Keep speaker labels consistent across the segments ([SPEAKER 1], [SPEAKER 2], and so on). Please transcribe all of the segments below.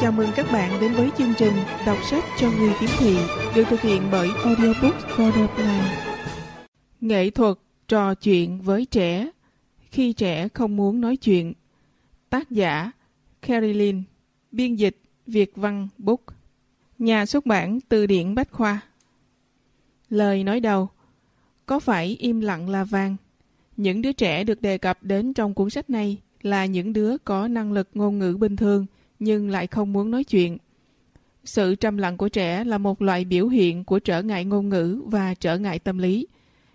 [SPEAKER 1] Chào mừng các bạn đến với chương trình Đọc sách cho người khiếm thị được thực hiện bởi Audiobook for the Blind. Nghệ thuật trò chuyện với trẻ khi trẻ không muốn nói chuyện. Tác giả Carolyn, biên dịch Việt Văn Book, nhà xuất bản Từ điển Bách Khoa. Lời nói đầu Có phải im lặng là vàng? Những đứa trẻ được đề cập đến trong cuốn sách này là những đứa có năng lực ngôn ngữ bình thường nhưng lại không muốn nói chuyện. Sự trầm lặng của trẻ là một loại biểu hiện của trở ngại ngôn ngữ và trở ngại tâm lý.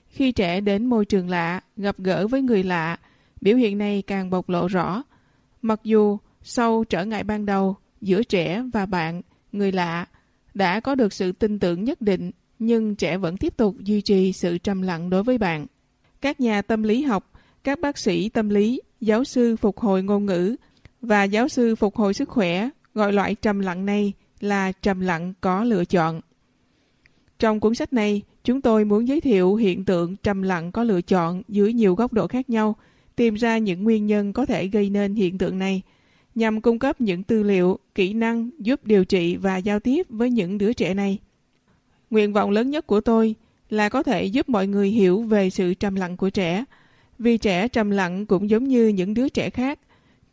[SPEAKER 1] Khi trẻ đến môi trường lạ, gặp gỡ với người lạ, biểu hiện này càng bộc lộ rõ. Mặc dù sau trở ngại ban đầu giữa trẻ và bạn, người lạ, đã có được sự tin tưởng nhất định, nhưng trẻ vẫn tiếp tục duy trì sự trầm lặng đối với bạn. Các nhà tâm lý học, các bác sĩ tâm lý, giáo sư phục hồi ngôn ngữ và giáo sư phục hồi sức khỏe gọi loại trầm lặng này là trầm lặng có lựa chọn. Trong cuốn sách này, chúng tôi muốn giới thiệu hiện tượng trầm lặng có lựa chọn dưới nhiều góc độ khác nhau, tìm ra những nguyên nhân có thể gây nên hiện tượng này, nhằm cung cấp những tư liệu, kỹ năng giúp điều trị và giao tiếp với những đứa trẻ này. Nguyện vọng lớn nhất của tôi là có thể giúp mọi người hiểu về sự trầm lặng của trẻ, vì trẻ trầm lặng cũng giống như những đứa trẻ khác.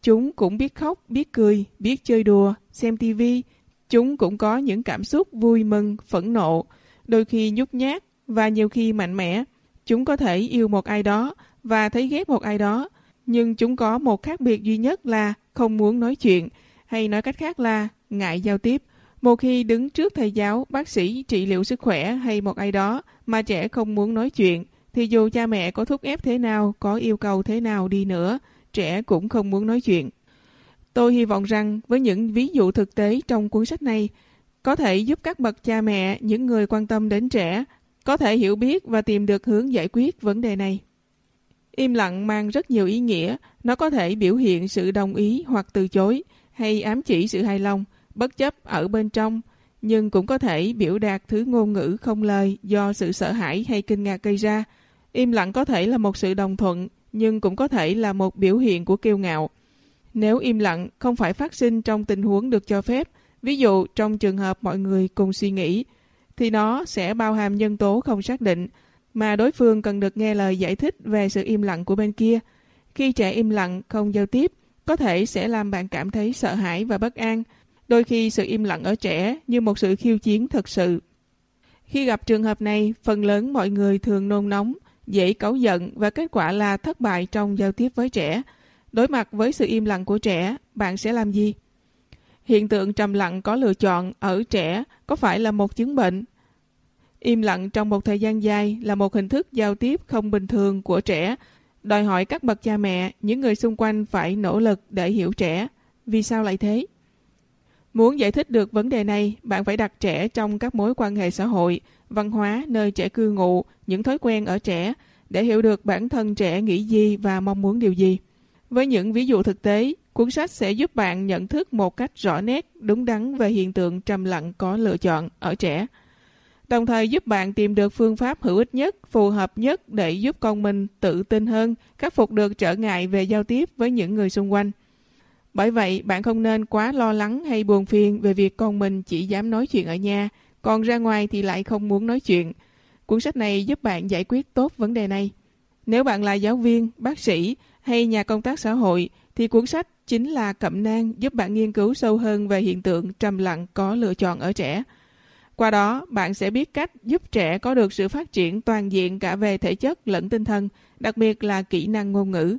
[SPEAKER 1] Chúng cũng biết khóc, biết cười, biết chơi đùa, xem tivi. Chúng cũng có những cảm xúc vui mừng, phẫn nộ, đôi khi nhút nhát và nhiều khi mạnh mẽ. Chúng có thể yêu một ai đó và thấy ghét một ai đó, nhưng chúng có một khác biệt duy nhất là không muốn nói chuyện, hay nói cách khác là ngại giao tiếp. Một khi đứng trước thầy giáo, bác sĩ, trị liệu sức khỏe hay một ai đó mà trẻ không muốn nói chuyện, thì dù cha mẹ có thúc ép thế nào, có yêu cầu thế nào đi nữa, trẻ cũng không muốn nói chuyện. Tôi hy vọng rằng với những ví dụ thực tế trong cuốn sách này, có thể giúp các bậc cha mẹ, những người quan tâm đến trẻ, có thể hiểu biết và tìm được hướng giải quyết vấn đề này. Im lặng mang rất nhiều ý nghĩa, nó có thể biểu hiện sự đồng ý hoặc từ chối, hay ám chỉ sự hài lòng, bất chấp ở bên trong, nhưng cũng có thể biểu đạt thứ ngôn ngữ không lời do sự sợ hãi hay kinh ngạc gây ra. Im lặng có thể là một sự đồng thuận, nhưng cũng có thể là một biểu hiện của kiêu ngạo. Nếu im lặng không phải phát sinh trong tình huống được cho phép, ví dụ trong trường hợp mọi người cùng suy nghĩ, thì nó sẽ bao hàm nhân tố không xác định, mà đối phương cần được nghe lời giải thích về sự im lặng của bên kia. Khi trẻ im lặng, không giao tiếp, có thể sẽ làm bạn cảm thấy sợ hãi và bất an, Đôi khi sự im lặng ở trẻ như một sự khiêu chiến thật sự. Khi gặp trường hợp này, phần lớn mọi người thường nôn nóng, dễ cáu giận và kết quả là thất bại trong giao tiếp với trẻ. Đối mặt với sự im lặng của trẻ, bạn sẽ làm gì? Hiện tượng trầm lặng có lựa chọn ở trẻ có phải là một chứng bệnh? Im lặng trong một thời gian dài là một hình thức giao tiếp không bình thường của trẻ, đòi hỏi các bậc cha mẹ, những người xung quanh phải nỗ lực để hiểu trẻ. Vì sao lại thế? Muốn giải thích được vấn đề này, bạn phải đặt trẻ trong các mối quan hệ xã hội, văn hóa nơi trẻ cư ngụ, những thói quen ở trẻ, để hiểu được bản thân trẻ nghĩ gì và mong muốn điều gì. Với những ví dụ thực tế, cuốn sách sẽ giúp bạn nhận thức một cách rõ nét, đúng đắn về hiện tượng trầm lặng có lựa chọn ở trẻ. Đồng thời giúp bạn tìm được phương pháp hữu ích nhất, phù hợp nhất để giúp con mình tự tin hơn, khắc phục được trở ngại về giao tiếp với những người xung quanh. Bởi vậy, bạn không nên quá lo lắng hay buồn phiền về việc con mình chỉ dám nói chuyện ở nhà, còn ra ngoài thì lại không muốn nói chuyện. Cuốn sách này giúp bạn giải quyết tốt vấn đề này. Nếu bạn là giáo viên, bác sĩ hay nhà công tác xã hội, thì cuốn sách chính là cẩm nang giúp bạn nghiên cứu sâu hơn về hiện tượng trầm lặng có lựa chọn ở trẻ. Qua đó, bạn sẽ biết cách giúp trẻ có được sự phát triển toàn diện cả về thể chất lẫn tinh thần, đặc biệt là kỹ năng ngôn ngữ.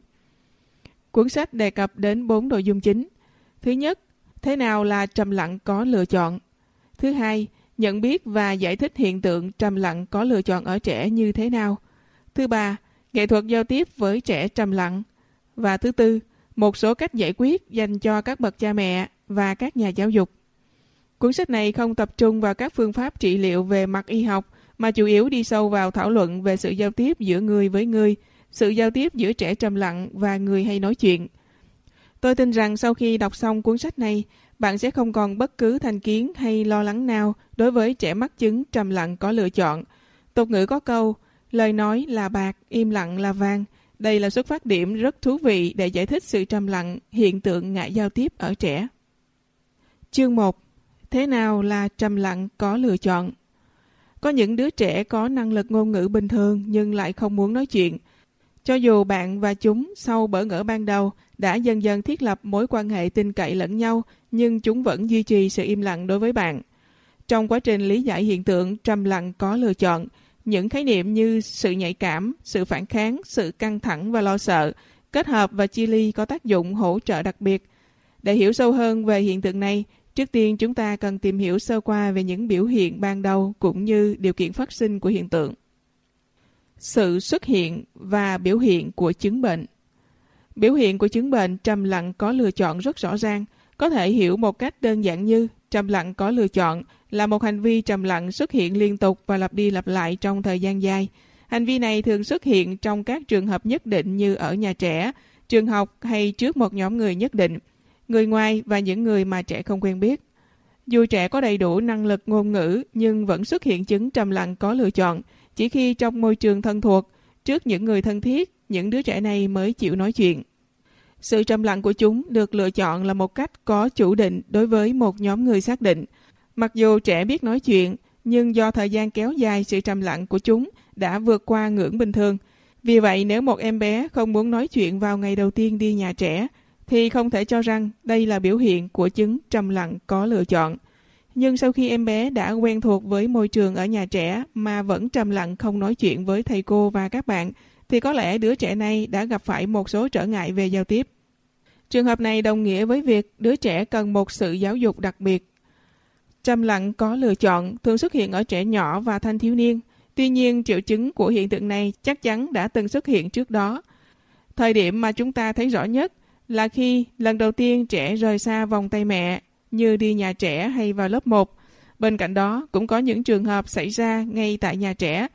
[SPEAKER 1] Cuốn sách đề cập đến bốn nội dung chính. Thứ nhất, thế nào là trầm lặng có lựa chọn? Thứ hai, nhận biết và giải thích hiện tượng trầm lặng có lựa chọn ở trẻ như thế nào? Thứ ba, nghệ thuật giao tiếp với trẻ trầm lặng. Và thứ tư, một số cách giải quyết dành cho các bậc cha mẹ và các nhà giáo dục. Cuốn sách này không tập trung vào các phương pháp trị liệu về mặt y học, mà chủ yếu đi sâu vào thảo luận về sự giao tiếp giữa người với người, sự giao tiếp giữa trẻ trầm lặng và người hay nói chuyện. Tôi tin rằng sau khi đọc xong cuốn sách này, bạn sẽ không còn bất cứ thành kiến hay lo lắng nào đối với trẻ mắc chứng trầm lặng có lựa chọn. Tục ngữ có câu, lời nói là bạc, im lặng là vàng. Đây là xuất phát điểm rất thú vị để giải thích sự trầm lặng, hiện tượng ngại giao tiếp ở trẻ. Chương 1 Thế nào là trầm lặng có lựa chọn? Có những đứa trẻ có năng lực ngôn ngữ bình thường nhưng lại không muốn nói chuyện. Cho dù bạn và chúng sau bỡ ngỡ ban đầu đã dần dần thiết lập mối quan hệ tin cậy lẫn nhau nhưng chúng vẫn duy trì sự im lặng đối với bạn. Trong quá trình lý giải hiện tượng trầm lặng có lựa chọn, những khái niệm như sự nhạy cảm, sự phản kháng, sự căng thẳng và lo sợ, kết hợp và chia ly có tác dụng hỗ trợ đặc biệt. Để hiểu sâu hơn về hiện tượng này, trước tiên chúng ta cần tìm hiểu sơ qua về những biểu hiện ban đầu cũng như điều kiện phát sinh của hiện tượng. Sự xuất hiện và biểu hiện của chứng bệnh Biểu hiện của chứng bệnh trầm lặng có lựa chọn rất rõ ràng, có thể hiểu một cách đơn giản như trầm lặng có lựa chọn là một hành vi trầm lặng xuất hiện liên tục và lặp đi lặp lại trong thời gian dài. Hành vi này thường xuất hiện trong các trường hợp nhất định như ở nhà trẻ, trường học hay trước một nhóm người nhất định, người ngoài và những người mà trẻ không quen biết. Dù trẻ có đầy đủ năng lực ngôn ngữ nhưng vẫn xuất hiện chứng trầm lặng có lựa chọn, chỉ khi trong môi trường thân thuộc, trước những người thân thiết, những đứa trẻ này mới chịu nói chuyện. Sự trầm lặng của chúng được lựa chọn là một cách có chủ định đối với một nhóm người xác định. Mặc dù trẻ biết nói chuyện, nhưng do thời gian kéo dài sự trầm lặng của chúng đã vượt qua ngưỡng bình thường. Vì vậy nếu một em bé không muốn nói chuyện vào ngày đầu tiên đi nhà trẻ, thì không thể cho rằng đây là biểu hiện của chứng trầm lặng có lựa chọn. Nhưng sau khi em bé đã quen thuộc với môi trường ở nhà trẻ mà vẫn trầm lặng không nói chuyện với thầy cô và các bạn, thì có lẽ đứa trẻ này đã gặp phải một số trở ngại về giao tiếp. Trường hợp này đồng nghĩa với việc đứa trẻ cần một sự giáo dục đặc biệt. Trầm lặng có lựa chọn thường xuất hiện ở trẻ nhỏ và thanh thiếu niên. Tuy nhiên, triệu chứng của hiện tượng này chắc chắn đã từng xuất hiện trước đó. Thời điểm mà chúng ta thấy rõ nhất là khi lần đầu tiên trẻ rời xa vòng tay mẹ, như đi nhà trẻ hay vào lớp 1. Bên cạnh đó, cũng có những trường hợp xảy ra ngay tại nhà trẻ,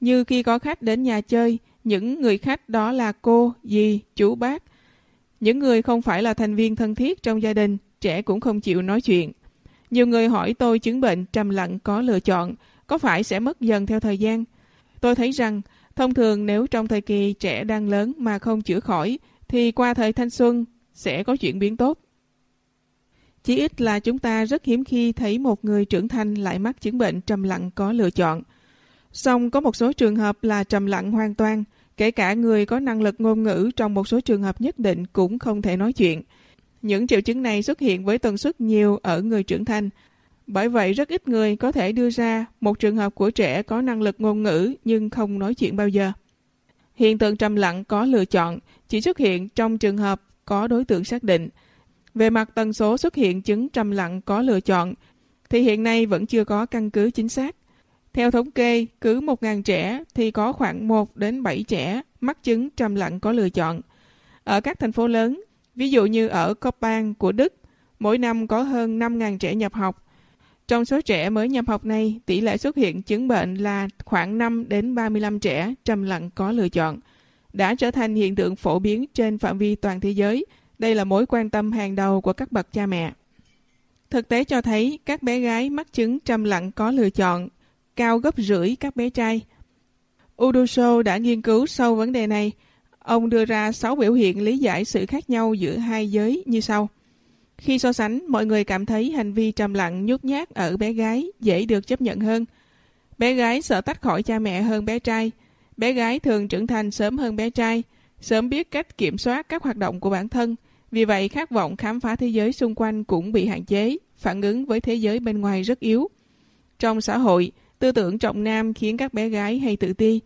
[SPEAKER 1] như khi có khách đến nhà chơi, những người khách đó là cô, dì, chú bác. Những người không phải là thành viên thân thiết trong gia đình, trẻ cũng không chịu nói chuyện. Nhiều người hỏi tôi chứng bệnh trầm lặng có lựa chọn, có phải sẽ mất dần theo thời gian? Tôi thấy rằng, thông thường nếu trong thời kỳ trẻ đang lớn mà không chữa khỏi, thì qua thời thanh xuân sẽ có chuyển biến tốt. Chỉ ít là chúng ta rất hiếm khi thấy một người trưởng thành lại mắc chứng bệnh trầm lặng có lựa chọn. Song có một số trường hợp là trầm lặng hoàn toàn, kể cả người có năng lực ngôn ngữ trong một số trường hợp nhất định cũng không thể nói chuyện. Những triệu chứng này xuất hiện với tần suất nhiều ở người trưởng thành. Bởi vậy rất ít người có thể đưa ra một trường hợp của trẻ có năng lực ngôn ngữ nhưng không nói chuyện bao giờ. Hiện tượng trầm lặng có lựa chọn chỉ xuất hiện trong trường hợp có đối tượng xác định. Về mặt tần số xuất hiện chứng trầm lặng có lựa chọn thì hiện nay vẫn chưa có căn cứ chính xác. Theo thống kê, cứ 1.000 trẻ thì có khoảng 1 đến 7 trẻ mắc chứng trầm lặng có lựa chọn. Ở các thành phố lớn, ví dụ như ở Copan của Đức, mỗi năm có hơn 5.000 trẻ nhập học. Trong số trẻ mới nhập học này, tỷ lệ xuất hiện chứng bệnh là khoảng 5 đến 35 trẻ trầm lặng có lựa chọn. Đã trở thành hiện tượng phổ biến trên phạm vi toàn thế giới. Đây là mối quan tâm hàng đầu của các bậc cha mẹ. Thực tế cho thấy các bé gái mắc chứng trầm lặng có lựa chọn cao gấp rưỡi các bé trai. Udoso đã nghiên cứu sâu vấn đề này. Ông đưa ra 6 biểu hiện lý giải sự khác nhau giữa hai giới như sau. Khi so sánh, mọi người cảm thấy hành vi trầm lặng nhút nhát ở bé gái dễ được chấp nhận hơn. Bé gái sợ tách khỏi cha mẹ hơn bé trai. Bé gái thường trưởng thành sớm hơn bé trai, sớm biết cách kiểm soát các hoạt động của bản thân. Vì vậy, khát vọng khám phá thế giới xung quanh cũng bị hạn chế, phản ứng với thế giới bên ngoài rất yếu. Trong xã hội, Tư tưởng trọng nam khiến các bé gái hay tự ti.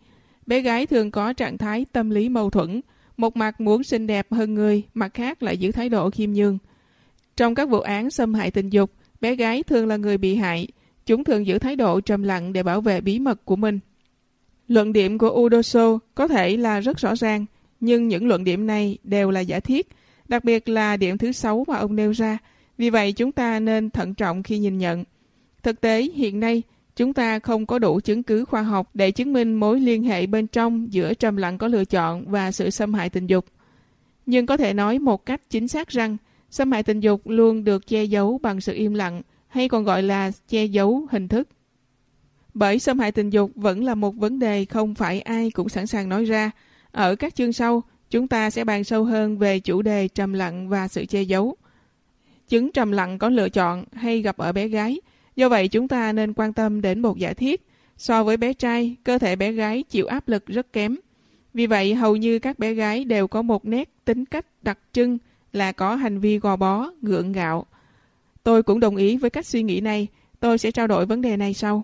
[SPEAKER 1] Bé gái thường có trạng thái tâm lý mâu thuẫn, một mặt muốn xinh đẹp hơn người, mặt khác lại giữ thái độ khiêm nhường. Trong các vụ án xâm hại tình dục, bé gái thường là người bị hại. Chúng thường giữ thái độ trầm lặng để bảo vệ bí mật của mình. Luận điểm của Udoso có thể là rất rõ ràng, nhưng những luận điểm này đều là giả thiết, đặc biệt là điểm thứ sáu mà ông nêu ra. Vì vậy chúng ta nên thận trọng khi nhìn nhận. Thực tế, hiện nay, Chúng ta không có đủ chứng cứ khoa học để chứng minh mối liên hệ bên trong giữa trầm lặng có lựa chọn và sự xâm hại tình dục. Nhưng có thể nói một cách chính xác rằng xâm hại tình dục luôn được che giấu bằng sự im lặng hay còn gọi là che giấu hình thức. Bởi xâm hại tình dục vẫn là một vấn đề không phải ai cũng sẵn sàng nói ra. Ở các chương sau, chúng ta sẽ bàn sâu hơn về chủ đề trầm lặng và sự che giấu. Chứng trầm lặng có lựa chọn hay gặp ở bé gái. Do vậy chúng ta nên quan tâm đến một giả thiết. So với bé trai, cơ thể bé gái chịu áp lực rất kém. Vì vậy hầu như các bé gái đều có một nét tính cách đặc trưng là có hành vi gò bó, gượng gạo. Tôi cũng đồng ý với cách suy nghĩ này. Tôi sẽ trao đổi vấn đề này sau.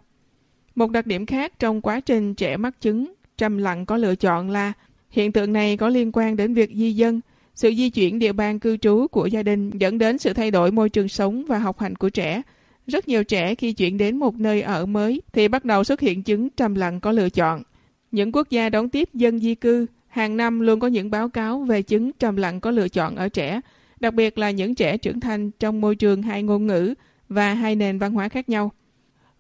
[SPEAKER 1] Một đặc điểm khác trong quá trình trẻ mắc chứng trầm lặng có lựa chọn là hiện tượng này có liên quan đến việc di dân, sự di chuyển địa bàn cư trú của gia đình dẫn đến sự thay đổi môi trường sống và học hành của trẻ. Rất nhiều trẻ khi chuyển đến một nơi ở mới thì bắt đầu xuất hiện chứng trầm lặng có lựa chọn. Những quốc gia đón tiếp dân di cư hàng năm luôn có những báo cáo về chứng trầm lặng có lựa chọn ở trẻ, đặc biệt là những trẻ trưởng thành trong môi trường hai ngôn ngữ và hai nền văn hóa khác nhau.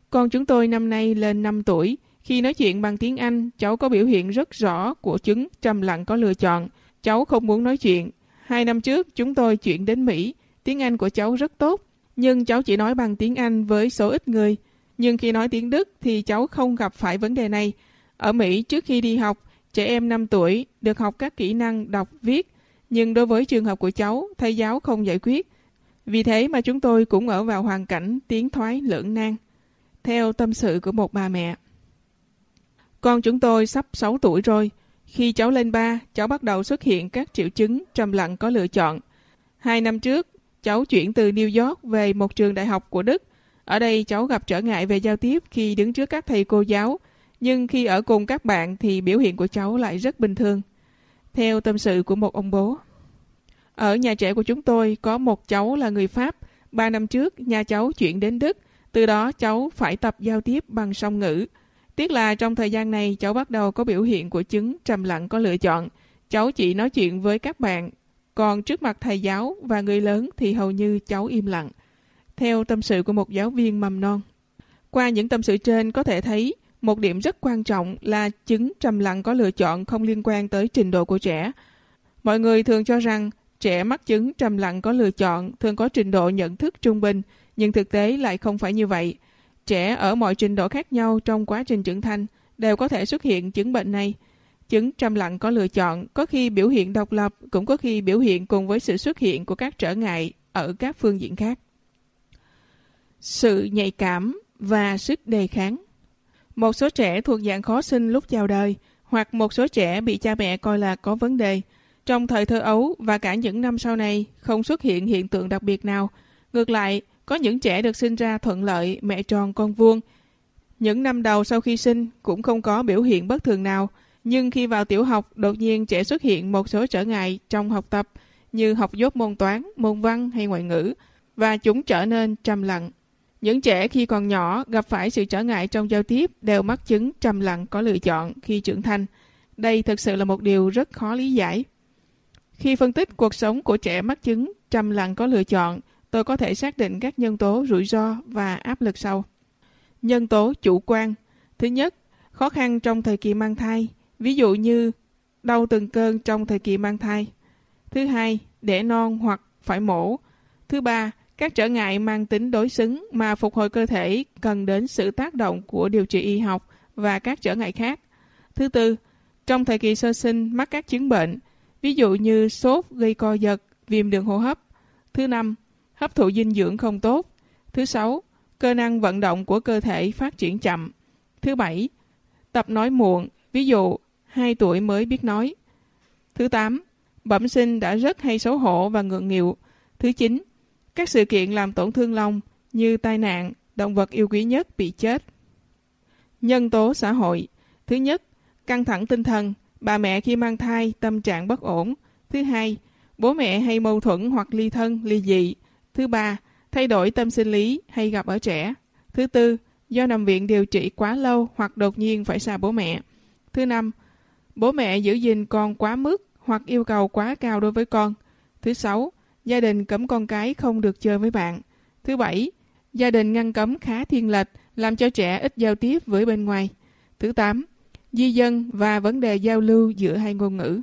[SPEAKER 1] Con chúng tôi năm nay lên 5 tuổi, khi nói chuyện bằng tiếng Anh, cháu có biểu hiện rất rõ của chứng trầm lặng có lựa chọn. Cháu không muốn nói chuyện. Hai năm trước, chúng tôi chuyển đến Mỹ. Tiếng Anh của cháu rất tốt, nhưng cháu chỉ nói bằng tiếng Anh với số ít người. Nhưng khi nói tiếng Đức thì cháu không gặp phải vấn đề này. Ở Mỹ, trước khi đi học, trẻ em 5 tuổi được học các kỹ năng đọc, viết. Nhưng đối với trường hợp của cháu, thầy giáo không giải quyết. Vì thế mà chúng tôi cũng ở vào hoàn cảnh tiếng thoái lưỡng nan. Theo tâm sự của một bà mẹ. Con chúng tôi sắp 6 tuổi rồi. Khi cháu lên 3, cháu bắt đầu xuất hiện các triệu chứng trầm lặng có lựa chọn. Hai năm trước, cháu chuyển từ New York về một trường đại học của Đức. Ở đây cháu gặp trở ngại về giao tiếp khi đứng trước các thầy cô giáo, nhưng khi ở cùng các bạn thì biểu hiện của cháu lại rất bình thường. Theo tâm sự của một ông bố. Ở nhà trẻ của chúng tôi có một cháu là người Pháp. Ba năm trước, nhà cháu chuyển đến Đức. Từ đó cháu phải tập giao tiếp bằng song ngữ. Tiếc là trong thời gian này cháu bắt đầu có biểu hiện của chứng trầm lặng có lựa chọn. Cháu chỉ nói chuyện với các bạn, còn trước mặt thầy giáo và người lớn thì hầu như cháu im lặng. Theo tâm sự của một giáo viên mầm non. Qua những tâm sự trên có thể thấy một điểm rất quan trọng là chứng trầm lặng có lựa chọn không liên quan tới trình độ của trẻ. Mọi người thường cho rằng trẻ mắc chứng trầm lặng có lựa chọn thường có trình độ nhận thức trung bình, nhưng thực tế lại không phải như vậy. Trẻ ở mọi trình độ khác nhau trong quá trình trưởng thành đều có thể xuất hiện chứng bệnh này. Chứng trầm lặng có lựa chọn, có khi biểu hiện độc lập, cũng có khi biểu hiện cùng với sự xuất hiện của các trở ngại ở các phương diện khác. Sự nhạy cảm và sức đề kháng Một số trẻ thuộc dạng khó sinh lúc chào đời, hoặc một số trẻ bị cha mẹ coi là có vấn đề. Trong thời thơ ấu và cả những năm sau này không xuất hiện hiện tượng đặc biệt nào. Ngược lại, có những trẻ được sinh ra thuận lợi, mẹ tròn con vuông. Những năm đầu sau khi sinh cũng không có biểu hiện bất thường nào, nhưng khi vào tiểu học đột nhiên trẻ xuất hiện một số trở ngại trong học tập như học dốt môn toán, môn văn hay ngoại ngữ và chúng trở nên trầm lặng. Những trẻ khi còn nhỏ gặp phải sự trở ngại trong giao tiếp đều mắc chứng trầm lặng có lựa chọn khi trưởng thành. Đây thực sự là một điều rất khó lý giải. Khi phân tích cuộc sống của trẻ mắc chứng trầm lặng có lựa chọn, tôi có thể xác định các nhân tố rủi ro và áp lực sau. Nhân tố chủ quan. Thứ nhất, khó khăn trong thời kỳ mang thai, ví dụ như đau từng cơn trong thời kỳ mang thai. Thứ hai, đẻ non hoặc phải mổ. Thứ ba, các trở ngại mang tính đối xứng mà phục hồi cơ thể cần đến sự tác động của điều trị y học và các trở ngại khác. Thứ tư, trong thời kỳ sơ sinh mắc các chứng bệnh, ví dụ như sốt gây co giật, viêm đường hô hấp. Thứ năm, hấp thụ dinh dưỡng không tốt. Thứ sáu, cơ năng vận động của cơ thể phát triển chậm. Thứ bảy, tập nói muộn, ví dụ 2 tuổi mới biết nói. Thứ tám, bẩm sinh đã rất hay xấu hổ và ngượng nghịu. Thứ chín, các sự kiện làm tổn thương lòng như tai nạn, động vật yêu quý nhất bị chết. Nhân tố xã hội Thứ nhất, căng thẳng tinh thần, bà mẹ khi mang thai tâm trạng bất ổn. Thứ hai, bố mẹ hay mâu thuẫn hoặc ly thân, ly dị. Thứ ba, thay đổi tâm sinh lý hay gặp ở trẻ. Thứ tư, do nằm viện điều trị quá lâu hoặc đột nhiên phải xa bố mẹ. Thứ năm, bố mẹ giữ gìn con quá mức hoặc yêu cầu quá cao đối với con. Thứ sáu, gia đình cấm con cái không được chơi với bạn. Thứ bảy, gia đình ngăn cấm khá thiên lệch, làm cho trẻ ít giao tiếp với bên ngoài. Thứ tám, di dân và vấn đề giao lưu giữa hai ngôn ngữ.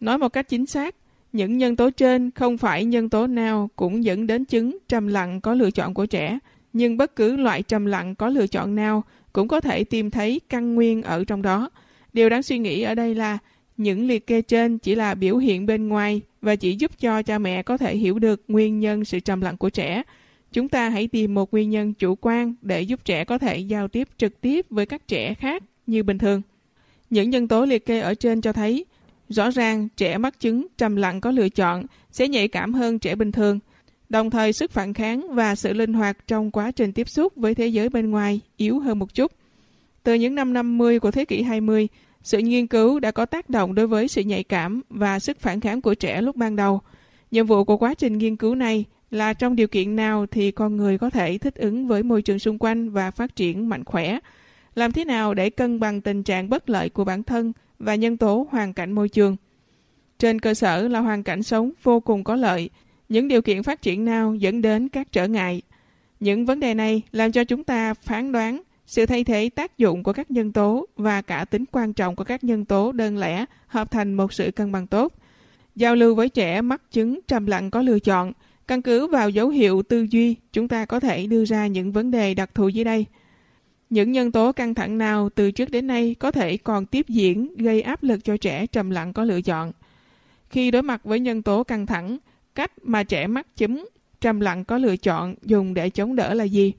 [SPEAKER 1] Nói một cách chính xác, những nhân tố trên không phải nhân tố nào cũng dẫn đến chứng trầm lặng có lựa chọn của trẻ, nhưng bất cứ loại trầm lặng có lựa chọn nào cũng có thể tìm thấy căn nguyên ở trong đó. Điều đáng suy nghĩ ở đây là những liệt kê trên chỉ là biểu hiện bên ngoài và chỉ giúp cho cha mẹ có thể hiểu được nguyên nhân sự trầm lặng của trẻ. Chúng ta hãy tìm một nguyên nhân chủ quan để giúp trẻ có thể giao tiếp trực tiếp với các trẻ khác như bình thường. Những nhân tố liệt kê ở trên cho thấy, rõ ràng trẻ mắc chứng trầm lặng có lựa chọn sẽ nhạy cảm hơn trẻ bình thường. Đồng thời sức phản kháng và sự linh hoạt trong quá trình tiếp xúc với thế giới bên ngoài yếu hơn một chút. Từ những năm 50 của thế kỷ 20, sự nghiên cứu đã có tác động đối với sự nhạy cảm và sức phản kháng của trẻ lúc ban đầu. Nhiệm vụ của quá trình nghiên cứu này là trong điều kiện nào thì con người có thể thích ứng với môi trường xung quanh và phát triển mạnh khỏe. Làm thế nào để cân bằng tình trạng bất lợi của bản thân và nhân tố hoàn cảnh môi trường. Trên cơ sở là hoàn cảnh sống vô cùng có lợi, những điều kiện phát triển nào dẫn đến các trở ngại. Những vấn đề này làm cho chúng ta phán đoán sự thay thế tác dụng của các nhân tố và cả tính quan trọng của các nhân tố đơn lẻ hợp thành một sự cân bằng tốt. Giao lưu với trẻ mắc chứng trầm lặng có lựa chọn, căn cứ vào dấu hiệu tư duy, chúng ta có thể đưa ra những vấn đề đặc thù dưới đây. Những nhân tố căng thẳng nào từ trước đến nay có thể còn tiếp diễn gây áp lực cho trẻ trầm lặng có lựa chọn. Khi đối mặt với nhân tố căng thẳng, cách mà trẻ mắc chứng trầm lặng có lựa chọn dùng để chống đỡ là gì?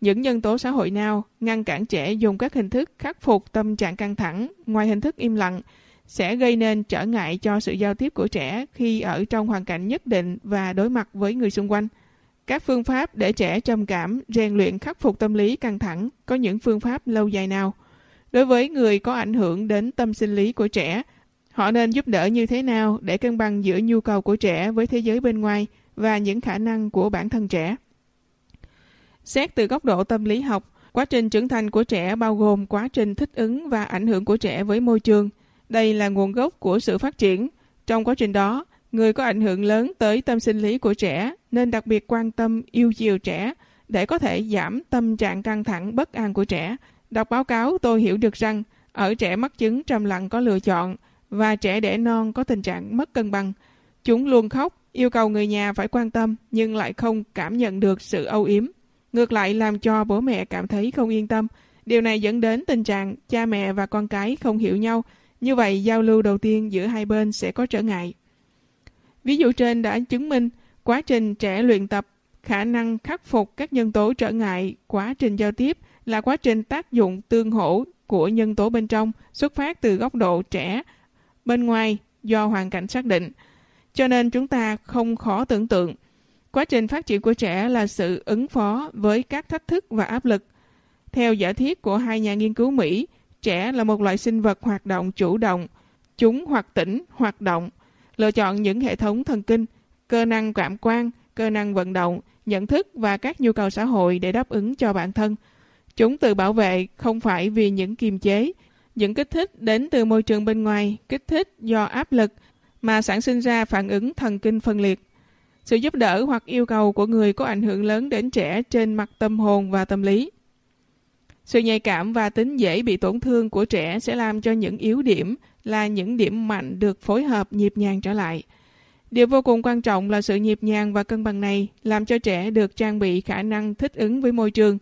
[SPEAKER 1] Những nhân tố xã hội nào ngăn cản trẻ dùng các hình thức khắc phục tâm trạng căng thẳng ngoài hình thức im lặng sẽ gây nên trở ngại cho sự giao tiếp của trẻ khi ở trong hoàn cảnh nhất định và đối mặt với người xung quanh. Các phương pháp để trẻ trầm cảm, rèn luyện khắc phục tâm lý căng thẳng có những phương pháp lâu dài nào? Đối với người có ảnh hưởng đến tâm sinh lý của trẻ, họ nên giúp đỡ như thế nào để cân bằng giữa nhu cầu của trẻ với thế giới bên ngoài và những khả năng của bản thân trẻ? Xét từ góc độ tâm lý học, quá trình trưởng thành của trẻ bao gồm quá trình thích ứng và ảnh hưởng của trẻ với môi trường. Đây là nguồn gốc của sự phát triển. Trong quá trình đó, người có ảnh hưởng lớn tới tâm sinh lý của trẻ nên đặc biệt quan tâm yêu chiều trẻ để có thể giảm tâm trạng căng thẳng bất an của trẻ. Đọc báo cáo tôi hiểu được rằng ở trẻ mắc chứng trầm lặng có lựa chọn và trẻ đẻ non có tình trạng mất cân bằng. Chúng luôn khóc, yêu cầu người nhà phải quan tâm nhưng lại không cảm nhận được sự âu yếm. Ngược lại làm cho bố mẹ cảm thấy không yên tâm. Điều này dẫn đến tình trạng cha mẹ và con cái không hiểu nhau. Như vậy, giao lưu đầu tiên giữa hai bên sẽ có trở ngại. Ví dụ trên đã chứng minh quá trình trẻ luyện tập khả năng khắc phục các nhân tố trở ngại quá trình giao tiếp là quá trình tác dụng tương hỗ của nhân tố bên trong xuất phát từ góc độ trẻ bên ngoài do hoàn cảnh xác định. Cho nên chúng ta không khó tưởng tượng Quá trình phát triển của trẻ là sự ứng phó với các thách thức và áp lực. Theo giả thiết của hai nhà nghiên cứu Mỹ, trẻ là một loại sinh vật hoạt động chủ động. Chúng hoặc tỉnh, hoạt động, lựa chọn những hệ thống thần kinh, cơ năng cảm quan, cơ năng vận động, nhận thức và các nhu cầu xã hội để đáp ứng cho bản thân. Chúng tự bảo vệ không phải vì những kiềm chế, những kích thích đến từ môi trường bên ngoài, kích thích do áp lực mà sản sinh ra phản ứng thần kinh phân liệt. Sự giúp đỡ hoặc yêu cầu của người có ảnh hưởng lớn đến trẻ trên mặt tâm hồn và tâm lý. Sự nhạy cảm và tính dễ bị tổn thương của trẻ sẽ làm cho những yếu điểm là những điểm mạnh được phối hợp nhịp nhàng trở lại. Điều vô cùng quan trọng là sự nhịp nhàng và cân bằng này làm cho trẻ được trang bị khả năng thích ứng với môi trường.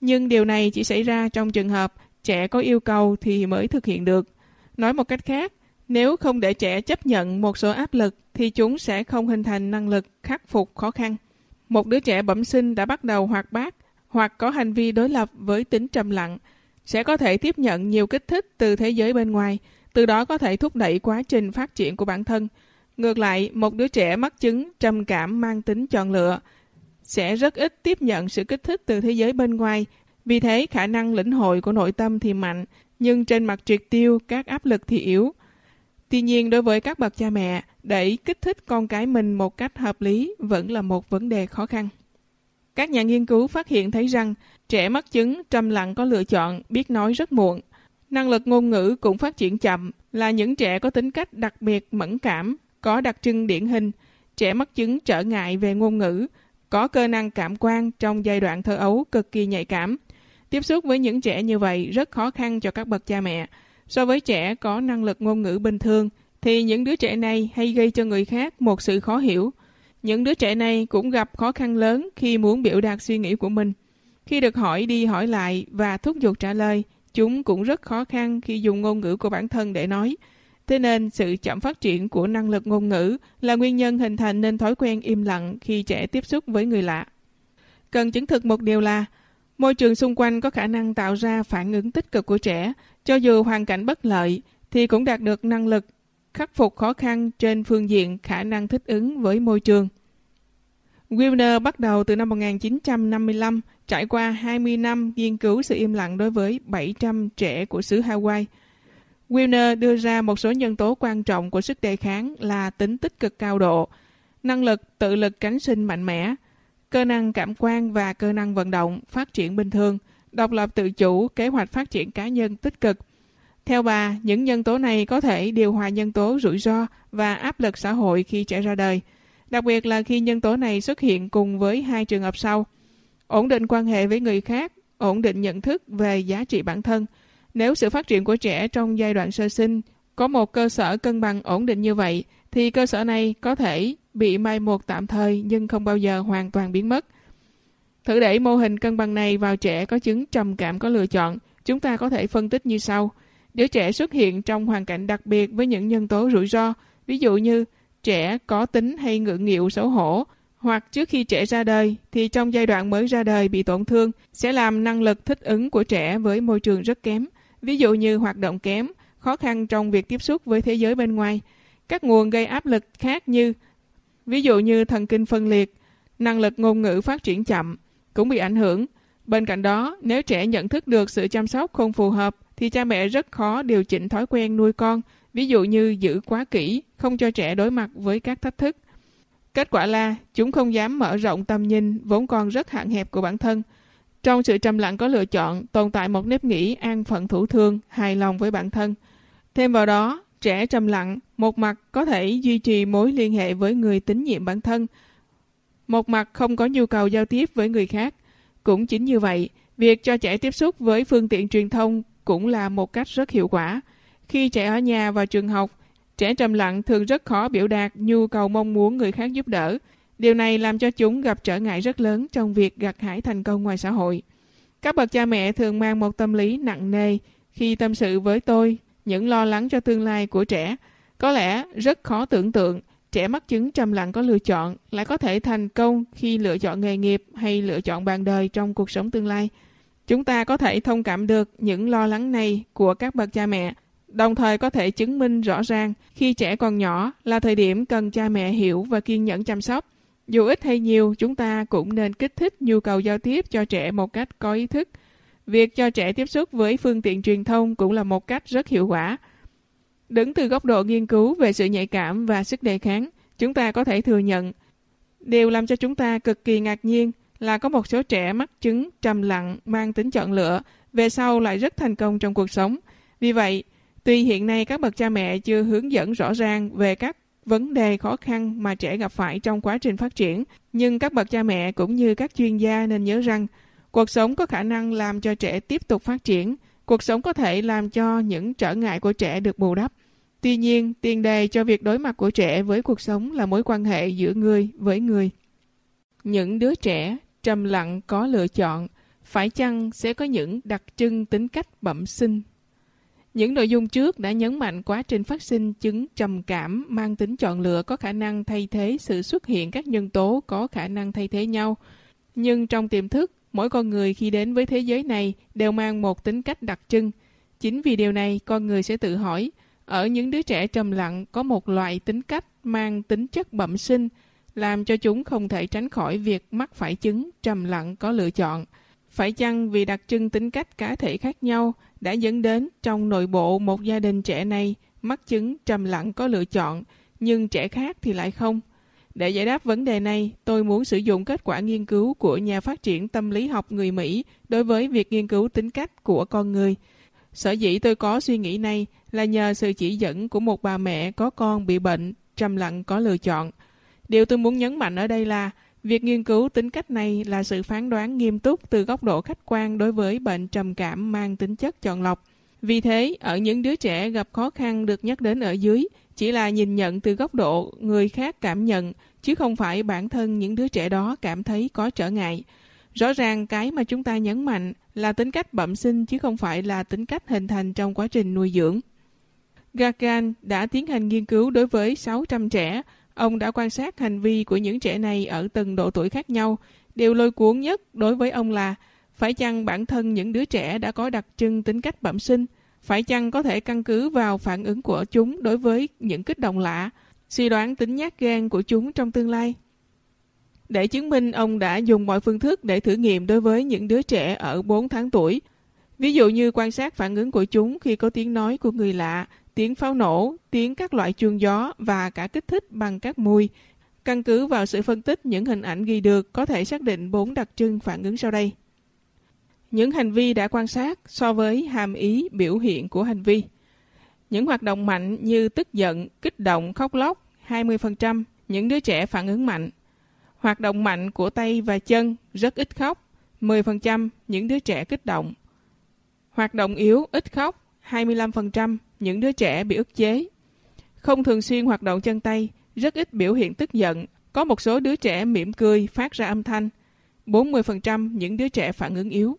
[SPEAKER 1] Nhưng điều này chỉ xảy ra trong trường hợp trẻ có yêu cầu thì mới thực hiện được. Nói một cách khác, nếu không để trẻ chấp nhận một số áp lực thì chúng sẽ không hình thành năng lực khắc phục khó khăn. Một đứa trẻ bẩm sinh đã bắt đầu hoạt bát hoặc có hành vi đối lập với tính trầm lặng sẽ có thể tiếp nhận nhiều kích thích từ thế giới bên ngoài, từ đó có thể thúc đẩy quá trình phát triển của bản thân. Ngược lại, một đứa trẻ mắc chứng trầm cảm mang tính chọn lựa sẽ rất ít tiếp nhận sự kích thích từ thế giới bên ngoài, vì thế khả năng lĩnh hội của nội tâm thì mạnh, nhưng trên mặt triệt tiêu các áp lực thì yếu. Tuy nhiên đối với các bậc cha mẹ, để kích thích con cái mình một cách hợp lý vẫn là một vấn đề khó khăn. Các nhà nghiên cứu phát hiện thấy rằng trẻ mắc chứng trầm lặng có lựa chọn biết nói rất muộn. Năng lực ngôn ngữ cũng phát triển chậm là những trẻ có tính cách đặc biệt mẫn cảm, có đặc trưng điển hình, trẻ mắc chứng trở ngại về ngôn ngữ, có cơ năng cảm quan trong giai đoạn thơ ấu cực kỳ nhạy cảm. Tiếp xúc với những trẻ như vậy rất khó khăn cho các bậc cha mẹ, So với trẻ có năng lực ngôn ngữ bình thường, thì những đứa trẻ này hay gây cho người khác một sự khó hiểu. Những đứa trẻ này cũng gặp khó khăn lớn khi muốn biểu đạt suy nghĩ của mình. Khi được hỏi đi hỏi lại và thúc giục trả lời, chúng cũng rất khó khăn khi dùng ngôn ngữ của bản thân để nói. Thế nên sự chậm phát triển của năng lực ngôn ngữ là nguyên nhân hình thành nên thói quen im lặng khi trẻ tiếp xúc với người lạ. Cần chứng thực một điều là môi trường xung quanh có khả năng tạo ra phản ứng tích cực của trẻ, cho dù hoàn cảnh bất lợi thì cũng đạt được năng lực khắc phục khó khăn trên phương diện khả năng thích ứng với môi trường. Wilner bắt đầu từ năm 1955, trải qua 20 năm nghiên cứu sự im lặng đối với 700 trẻ của xứ Hawaii. Wilner đưa ra một số nhân tố quan trọng của sức đề kháng là tính tích cực cao độ, năng lực tự lực cánh sinh mạnh mẽ, cơ năng cảm quan và cơ năng vận động phát triển bình thường, độc lập tự chủ, kế hoạch phát triển cá nhân tích cực. Theo bà, những nhân tố này có thể điều hòa nhân tố rủi ro và áp lực xã hội khi trẻ ra đời – đặc biệt là khi nhân tố này xuất hiện cùng với hai trường hợp sau. Ổn định quan hệ với người khác, ổn định nhận thức về giá trị bản thân. Nếu sự phát triển của trẻ trong giai đoạn sơ sinh có một cơ sở cân bằng ổn định như vậy, thì cơ sở này có thể bị mai một tạm thời nhưng không bao giờ hoàn toàn biến mất. Thử đẩy mô hình cân bằng này vào trẻ có chứng trầm cảm có lựa chọn, chúng ta có thể phân tích như sau. nếu trẻ xuất hiện trong hoàn cảnh đặc biệt với những nhân tố rủi ro, ví dụ như trẻ có tính hay ngượng nghịu xấu hổ, hoặc trước khi trẻ ra đời thì trong giai đoạn mới ra đời bị tổn thương sẽ làm năng lực thích ứng của trẻ với môi trường rất kém, ví dụ như hoạt động kém, khó khăn trong việc tiếp xúc với thế giới bên ngoài. Các nguồn gây áp lực khác như ví dụ như thần kinh phân liệt, năng lực ngôn ngữ phát triển chậm cũng bị ảnh hưởng. Bên cạnh đó, nếu trẻ nhận thức được sự chăm sóc không phù hợp thì cha mẹ rất khó điều chỉnh thói quen nuôi con ví dụ như giữ quá kỹ, không cho trẻ đối mặt với các thách thức. Kết quả là chúng không dám mở rộng tầm nhìn vốn còn rất hạn hẹp của bản thân. Trong sự trầm lặng có lựa chọn, tồn tại một nếp nghĩ an phận thủ thương, hài lòng với bản thân. Thêm vào đó, trẻ trầm lặng, một mặt có thể duy trì mối liên hệ với người tín nhiệm bản thân, một mặt không có nhu cầu giao tiếp với người khác. Cũng chính như vậy, việc cho trẻ tiếp xúc với phương tiện truyền thông cũng là một cách rất hiệu quả. Khi trẻ ở nhà và trường học, trẻ trầm lặng thường rất khó biểu đạt nhu cầu mong muốn người khác giúp đỡ. Điều này làm cho chúng gặp trở ngại rất lớn trong việc gặt hái thành công ngoài xã hội. Các bậc cha mẹ thường mang một tâm lý nặng nề khi tâm sự với tôi, những lo lắng cho tương lai của trẻ. Có lẽ rất khó tưởng tượng, trẻ mắc chứng trầm lặng có lựa chọn lại có thể thành công khi lựa chọn nghề nghiệp hay lựa chọn bạn đời trong cuộc sống tương lai. Chúng ta có thể thông cảm được những lo lắng này của các bậc cha mẹ, đồng thời có thể chứng minh rõ ràng khi trẻ còn nhỏ là thời điểm cần cha mẹ hiểu và kiên nhẫn chăm sóc. Dù ít hay nhiều, chúng ta cũng nên kích thích nhu cầu giao tiếp cho trẻ một cách có ý thức. Việc cho trẻ tiếp xúc với phương tiện truyền thông cũng là một cách rất hiệu quả. Đứng từ góc độ nghiên cứu về sự nhạy cảm và sức đề kháng, chúng ta có thể thừa nhận điều làm cho chúng ta cực kỳ ngạc nhiên là có một số trẻ mắc chứng trầm lặng mang tính chọn lựa, về sau lại rất thành công trong cuộc sống. Vì vậy, Tuy hiện nay các bậc cha mẹ chưa hướng dẫn rõ ràng về các vấn đề khó khăn mà trẻ gặp phải trong quá trình phát triển, nhưng các bậc cha mẹ cũng như các chuyên gia nên nhớ rằng cuộc sống có khả năng làm cho trẻ tiếp tục phát triển, cuộc sống có thể làm cho những trở ngại của trẻ được bù đắp. Tuy nhiên, tiền đề cho việc đối mặt của trẻ với cuộc sống là mối quan hệ giữa người với người. Những đứa trẻ trầm lặng có lựa chọn, phải chăng sẽ có những đặc trưng tính cách bẩm sinh những nội dung trước đã nhấn mạnh quá trình phát sinh chứng trầm cảm mang tính chọn lựa có khả năng thay thế sự xuất hiện các nhân tố có khả năng thay thế nhau. Nhưng trong tiềm thức, mỗi con người khi đến với thế giới này đều mang một tính cách đặc trưng. Chính vì điều này, con người sẽ tự hỏi, ở những đứa trẻ trầm lặng có một loại tính cách mang tính chất bẩm sinh, làm cho chúng không thể tránh khỏi việc mắc phải chứng trầm lặng có lựa chọn. Phải chăng vì đặc trưng tính cách cá thể khác nhau đã dẫn đến trong nội bộ một gia đình trẻ này mắc chứng trầm lặng có lựa chọn, nhưng trẻ khác thì lại không? Để giải đáp vấn đề này, tôi muốn sử dụng kết quả nghiên cứu của nhà phát triển tâm lý học người Mỹ đối với việc nghiên cứu tính cách của con người. Sở dĩ tôi có suy nghĩ này là nhờ sự chỉ dẫn của một bà mẹ có con bị bệnh, trầm lặng có lựa chọn. Điều tôi muốn nhấn mạnh ở đây là Việc nghiên cứu tính cách này là sự phán đoán nghiêm túc từ góc độ khách quan đối với bệnh trầm cảm mang tính chất chọn lọc. Vì thế, ở những đứa trẻ gặp khó khăn được nhắc đến ở dưới, chỉ là nhìn nhận từ góc độ người khác cảm nhận, chứ không phải bản thân những đứa trẻ đó cảm thấy có trở ngại. Rõ ràng cái mà chúng ta nhấn mạnh là tính cách bẩm sinh chứ không phải là tính cách hình thành trong quá trình nuôi dưỡng. Gagan đã tiến hành nghiên cứu đối với 600 trẻ. Ông đã quan sát hành vi của những trẻ này ở từng độ tuổi khác nhau. Điều lôi cuốn nhất đối với ông là phải chăng bản thân những đứa trẻ đã có đặc trưng tính cách bẩm sinh? Phải chăng có thể căn cứ vào phản ứng của chúng đối với những kích động lạ, suy đoán tính nhát gan của chúng trong tương lai? Để chứng minh ông đã dùng mọi phương thức để thử nghiệm đối với những đứa trẻ ở 4 tháng tuổi. Ví dụ như quan sát phản ứng của chúng khi có tiếng nói của người lạ, tiếng pháo nổ, tiếng các loại chuông gió và cả kích thích bằng các mùi. Căn cứ vào sự phân tích những hình ảnh ghi được có thể xác định bốn đặc trưng phản ứng sau đây. Những hành vi đã quan sát so với hàm ý biểu hiện của hành vi. Những hoạt động mạnh như tức giận, kích động, khóc lóc, 20%, những đứa trẻ phản ứng mạnh. Hoạt động mạnh của tay và chân, rất ít khóc, 10%, những đứa trẻ kích động. Hoạt động yếu, ít khóc, 25%, những đứa trẻ bị ức chế. Không thường xuyên hoạt động chân tay, rất ít biểu hiện tức giận, có một số đứa trẻ mỉm cười, phát ra âm thanh. 40% những đứa trẻ phản ứng yếu.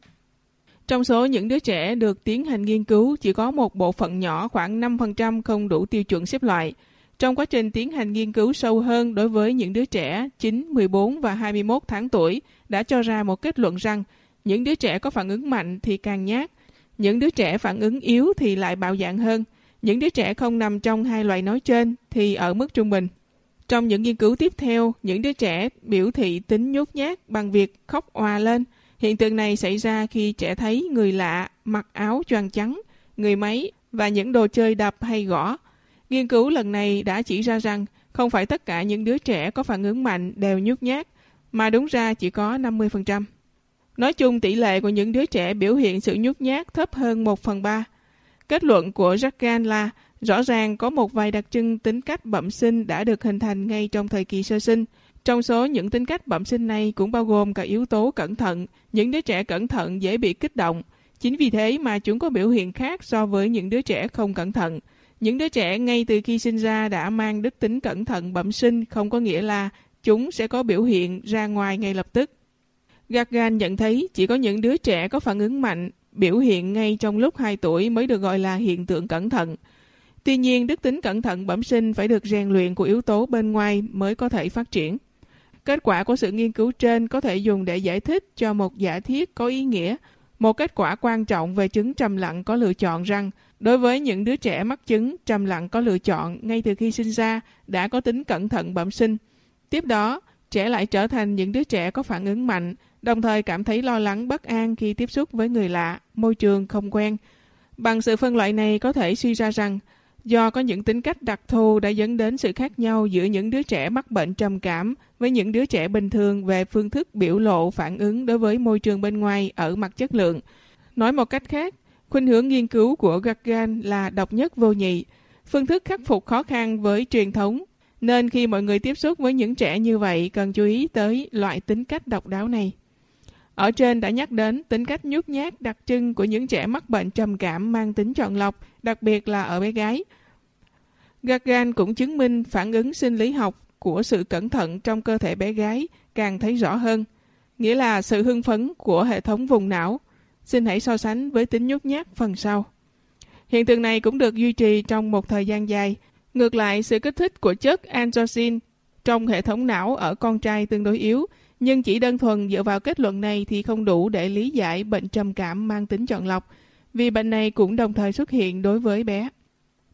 [SPEAKER 1] Trong số những đứa trẻ được tiến hành nghiên cứu, chỉ có một bộ phận nhỏ khoảng 5% không đủ tiêu chuẩn xếp loại. Trong quá trình tiến hành nghiên cứu sâu hơn đối với những đứa trẻ 9, 14 và 21 tháng tuổi đã cho ra một kết luận rằng những đứa trẻ có phản ứng mạnh thì càng nhát, những đứa trẻ phản ứng yếu thì lại bạo dạng hơn. Những đứa trẻ không nằm trong hai loại nói trên thì ở mức trung bình. Trong những nghiên cứu tiếp theo, những đứa trẻ biểu thị tính nhút nhát bằng việc khóc òa lên. Hiện tượng này xảy ra khi trẻ thấy người lạ mặc áo choàng trắng, người máy và những đồ chơi đập hay gõ. Nghiên cứu lần này đã chỉ ra rằng không phải tất cả những đứa trẻ có phản ứng mạnh đều nhút nhát, mà đúng ra chỉ có 50%. Nói chung tỷ lệ của những đứa trẻ biểu hiện sự nhút nhát thấp hơn 1 phần 3. Kết luận của Jackgan là, rõ ràng có một vài đặc trưng tính cách bẩm sinh đã được hình thành ngay trong thời kỳ sơ sinh. Trong số những tính cách bẩm sinh này cũng bao gồm cả yếu tố cẩn thận. Những đứa trẻ cẩn thận dễ bị kích động. Chính vì thế mà chúng có biểu hiện khác so với những đứa trẻ không cẩn thận. Những đứa trẻ ngay từ khi sinh ra đã mang đức tính cẩn thận bẩm sinh không có nghĩa là chúng sẽ có biểu hiện ra ngoài ngay lập tức. Gargan nhận thấy chỉ có những đứa trẻ có phản ứng mạnh biểu hiện ngay trong lúc 2 tuổi mới được gọi là hiện tượng cẩn thận. Tuy nhiên, đức tính cẩn thận bẩm sinh phải được rèn luyện của yếu tố bên ngoài mới có thể phát triển. Kết quả của sự nghiên cứu trên có thể dùng để giải thích cho một giả thiết có ý nghĩa. Một kết quả quan trọng về chứng trầm lặng có lựa chọn rằng, đối với những đứa trẻ mắc chứng trầm lặng có lựa chọn ngay từ khi sinh ra đã có tính cẩn thận bẩm sinh. Tiếp đó, trẻ lại trở thành những đứa trẻ có phản ứng mạnh, đồng thời cảm thấy lo lắng bất an khi tiếp xúc với người lạ, môi trường không quen. Bằng sự phân loại này có thể suy ra rằng, do có những tính cách đặc thù đã dẫn đến sự khác nhau giữa những đứa trẻ mắc bệnh trầm cảm với những đứa trẻ bình thường về phương thức biểu lộ phản ứng đối với môi trường bên ngoài ở mặt chất lượng. Nói một cách khác, khuynh hướng nghiên cứu của Gagan là độc nhất vô nhị, phương thức khắc phục khó khăn với truyền thống nên khi mọi người tiếp xúc với những trẻ như vậy cần chú ý tới loại tính cách độc đáo này. Ở trên đã nhắc đến tính cách nhút nhát đặc trưng của những trẻ mắc bệnh trầm cảm mang tính chọn lọc, đặc biệt là ở bé gái. Gagan cũng chứng minh phản ứng sinh lý học của sự cẩn thận trong cơ thể bé gái càng thấy rõ hơn, nghĩa là sự hưng phấn của hệ thống vùng não. Xin hãy so sánh với tính nhút nhát phần sau. Hiện tượng này cũng được duy trì trong một thời gian dài. Ngược lại, sự kích thích của chất androgen trong hệ thống não ở con trai tương đối yếu, nhưng chỉ đơn thuần dựa vào kết luận này thì không đủ để lý giải bệnh trầm cảm mang tính chọn lọc, vì bệnh này cũng đồng thời xuất hiện đối với bé.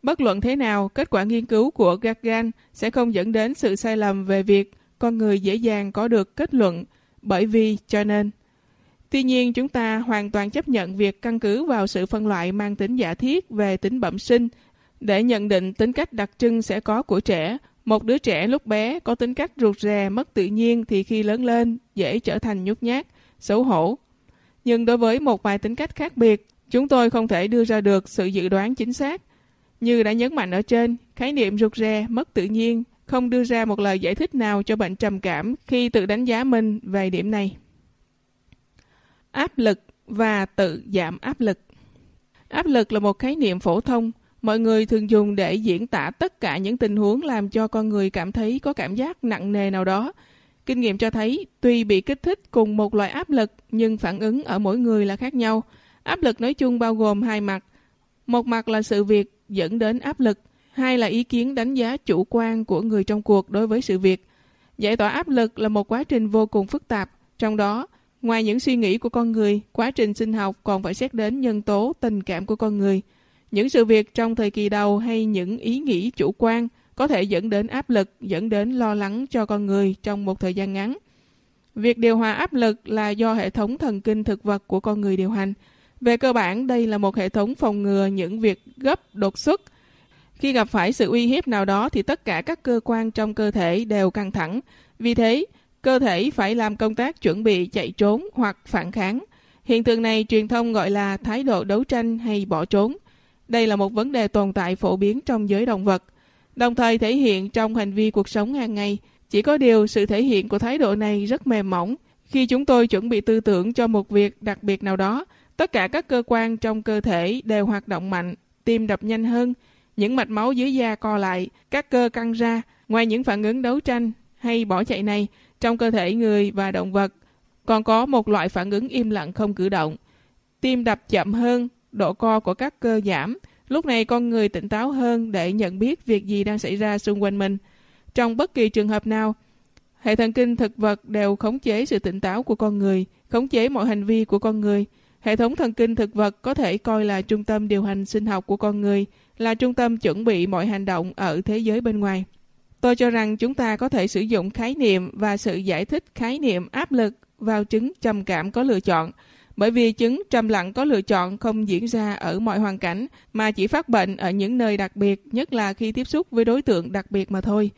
[SPEAKER 1] Bất luận thế nào, kết quả nghiên cứu của Gagan sẽ không dẫn đến sự sai lầm về việc con người dễ dàng có được kết luận bởi vì cho nên. Tuy nhiên, chúng ta hoàn toàn chấp nhận việc căn cứ vào sự phân loại mang tính giả thiết về tính bẩm sinh để nhận định tính cách đặc trưng sẽ có của trẻ một đứa trẻ lúc bé có tính cách rụt rè, mất tự nhiên thì khi lớn lên dễ trở thành nhút nhát, xấu hổ. Nhưng đối với một vài tính cách khác biệt, chúng tôi không thể đưa ra được sự dự đoán chính xác. Như đã nhấn mạnh ở trên, khái niệm rụt rè, mất tự nhiên không đưa ra một lời giải thích nào cho bệnh trầm cảm khi tự đánh giá mình về điểm này. Áp lực và tự giảm áp lực Áp lực là một khái niệm phổ thông Mọi người thường dùng để diễn tả tất cả những tình huống làm cho con người cảm thấy có cảm giác nặng nề nào đó. Kinh nghiệm cho thấy, tuy bị kích thích cùng một loại áp lực, nhưng phản ứng ở mỗi người là khác nhau. Áp lực nói chung bao gồm hai mặt. Một mặt là sự việc dẫn đến áp lực. Hai là ý kiến đánh giá chủ quan của người trong cuộc đối với sự việc. Giải tỏa áp lực là một quá trình vô cùng phức tạp. Trong đó, ngoài những suy nghĩ của con người, quá trình sinh học còn phải xét đến nhân tố tình cảm của con người. Những sự việc trong thời kỳ đầu hay những ý nghĩ chủ quan có thể dẫn đến áp lực, dẫn đến lo lắng cho con người trong một thời gian ngắn. Việc điều hòa áp lực là do hệ thống thần kinh thực vật của con người điều hành. Về cơ bản, đây là một hệ thống phòng ngừa những việc gấp đột xuất. Khi gặp phải sự uy hiếp nào đó thì tất cả các cơ quan trong cơ thể đều căng thẳng. Vì thế, cơ thể phải làm công tác chuẩn bị chạy trốn hoặc phản kháng. Hiện tượng này truyền thông gọi là thái độ đấu tranh hay bỏ trốn. Đây là một vấn đề tồn tại phổ biến trong giới động vật, đồng thời thể hiện trong hành vi cuộc sống hàng ngày – chỉ có điều sự thể hiện của thái độ này rất mềm mỏng. Khi chúng tôi chuẩn bị tư tưởng cho một việc đặc biệt nào đó, tất cả các cơ quan trong cơ thể đều hoạt động mạnh, tim đập nhanh hơn, những mạch máu dưới da co lại, các cơ căng ra. Ngoài những phản ứng đấu tranh hay bỏ chạy này, trong cơ thể người và động vật còn có một loại phản ứng im lặng không cử động. Tim đập chậm hơn, độ co của các cơ giảm. Lúc này con người tỉnh táo hơn để nhận biết việc gì đang xảy ra xung quanh mình – trong bất kỳ trường hợp nào, hệ thần kinh thực vật đều khống chế sự tỉnh táo của con người, khống chế mọi hành vi của con người. Hệ thống thần kinh thực vật có thể coi là trung tâm điều hành sinh học của con người, là trung tâm chuẩn bị mọi hành động ở thế giới bên ngoài. Tôi cho rằng chúng ta có thể sử dụng khái niệm và sự giải thích khái niệm áp lực vào chứng trầm cảm có lựa chọn, bởi vì chứng trầm lặng có lựa chọn không diễn ra ở mọi hoàn cảnh mà chỉ phát bệnh ở những nơi đặc biệt, nhất là khi tiếp xúc với đối tượng đặc biệt mà thôi.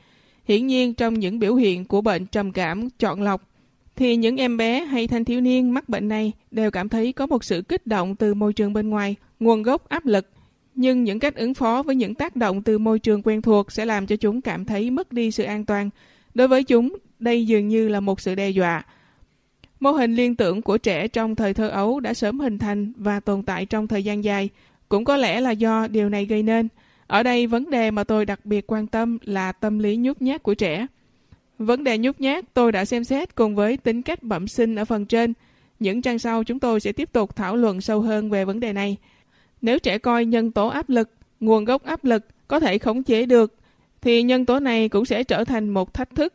[SPEAKER 1] Hiển nhiên trong những biểu hiện của bệnh trầm cảm chọn lọc, thì những em bé hay thanh thiếu niên mắc bệnh này đều cảm thấy có một sự kích động từ môi trường bên ngoài, nguồn gốc áp lực. Nhưng những cách ứng phó với những tác động từ môi trường quen thuộc sẽ làm cho chúng cảm thấy mất đi sự an toàn. Đối với chúng, đây dường như là một sự đe dọa. Mô hình liên tưởng của trẻ trong thời thơ ấu đã sớm hình thành và tồn tại trong thời gian dài, cũng có lẽ là do điều này gây nên – ở đây vấn đề mà tôi đặc biệt quan tâm là tâm lý nhút nhát của trẻ. Vấn đề nhút nhát tôi đã xem xét cùng với tính cách bẩm sinh ở phần trên. Những trang sau chúng tôi sẽ tiếp tục thảo luận sâu hơn về vấn đề này. Nếu trẻ coi nhân tố áp lực, nguồn gốc áp lực có thể khống chế được, thì nhân tố này cũng sẽ trở thành một thách thức.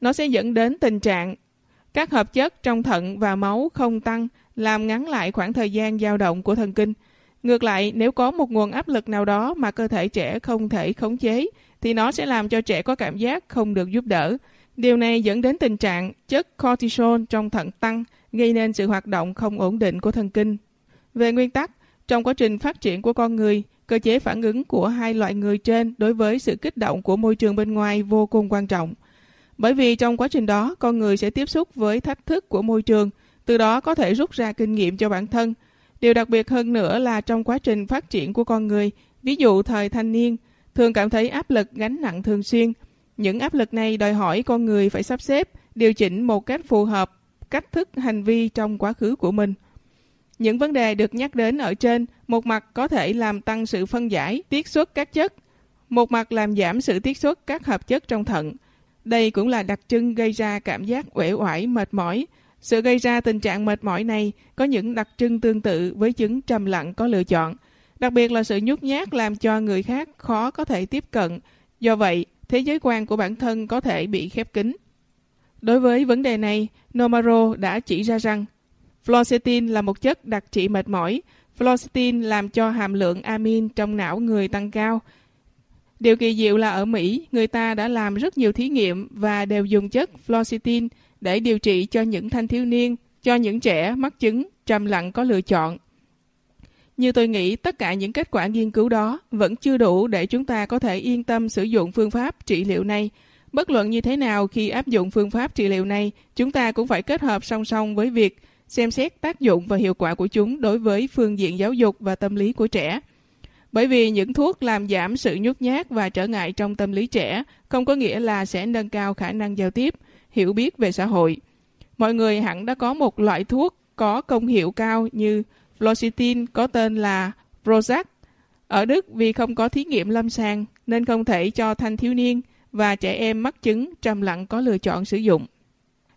[SPEAKER 1] Nó sẽ dẫn đến tình trạng các hợp chất trong thận và máu không tăng, làm ngắn lại khoảng thời gian dao động của thần kinh. Ngược lại, nếu có một nguồn áp lực nào đó mà cơ thể trẻ không thể khống chế, thì nó sẽ làm cho trẻ có cảm giác không được giúp đỡ. Điều này dẫn đến tình trạng chất cortisol trong thận tăng, gây nên sự hoạt động không ổn định của thần kinh. Về nguyên tắc, trong quá trình phát triển của con người, cơ chế phản ứng của hai loại người trên đối với sự kích động của môi trường bên ngoài vô cùng quan trọng. Bởi vì trong quá trình đó, con người sẽ tiếp xúc với thách thức của môi trường, từ đó có thể rút ra kinh nghiệm cho bản thân, Điều đặc biệt hơn nữa là trong quá trình phát triển của con người, ví dụ thời thanh niên, thường cảm thấy áp lực gánh nặng thường xuyên. Những áp lực này đòi hỏi con người phải sắp xếp, điều chỉnh một cách phù hợp cách thức hành vi trong quá khứ của mình. Những vấn đề được nhắc đến ở trên, một mặt có thể làm tăng sự phân giải, tiết xuất các chất, một mặt làm giảm sự tiết xuất các hợp chất trong thận. Đây cũng là đặc trưng gây ra cảm giác uể oải, mệt mỏi, sự gây ra tình trạng mệt mỏi này có những đặc trưng tương tự với chứng trầm lặng có lựa chọn. Đặc biệt là sự nhút nhát làm cho người khác khó có thể tiếp cận. Do vậy, thế giới quan của bản thân có thể bị khép kín. Đối với vấn đề này, Nomaro đã chỉ ra rằng fluoxetine là một chất đặc trị mệt mỏi. Fluoxetine làm cho hàm lượng amin trong não người tăng cao. Điều kỳ diệu là ở Mỹ, người ta đã làm rất nhiều thí nghiệm và đều dùng chất fluoxetine để điều trị cho những thanh thiếu niên, cho những trẻ mắc chứng trầm lặng có lựa chọn. Như tôi nghĩ tất cả những kết quả nghiên cứu đó vẫn chưa đủ để chúng ta có thể yên tâm sử dụng phương pháp trị liệu này. Bất luận như thế nào khi áp dụng phương pháp trị liệu này, chúng ta cũng phải kết hợp song song với việc xem xét tác dụng và hiệu quả của chúng đối với phương diện giáo dục và tâm lý của trẻ. Bởi vì những thuốc làm giảm sự nhút nhát và trở ngại trong tâm lý trẻ không có nghĩa là sẽ nâng cao khả năng giao tiếp, hiểu biết về xã hội. Mọi người hẳn đã có một loại thuốc có công hiệu cao như fluoxetine có tên là Prozac. Ở Đức vì không có thí nghiệm lâm sàng nên không thể cho thanh thiếu niên và trẻ em mắc chứng trầm lặng có lựa chọn sử dụng.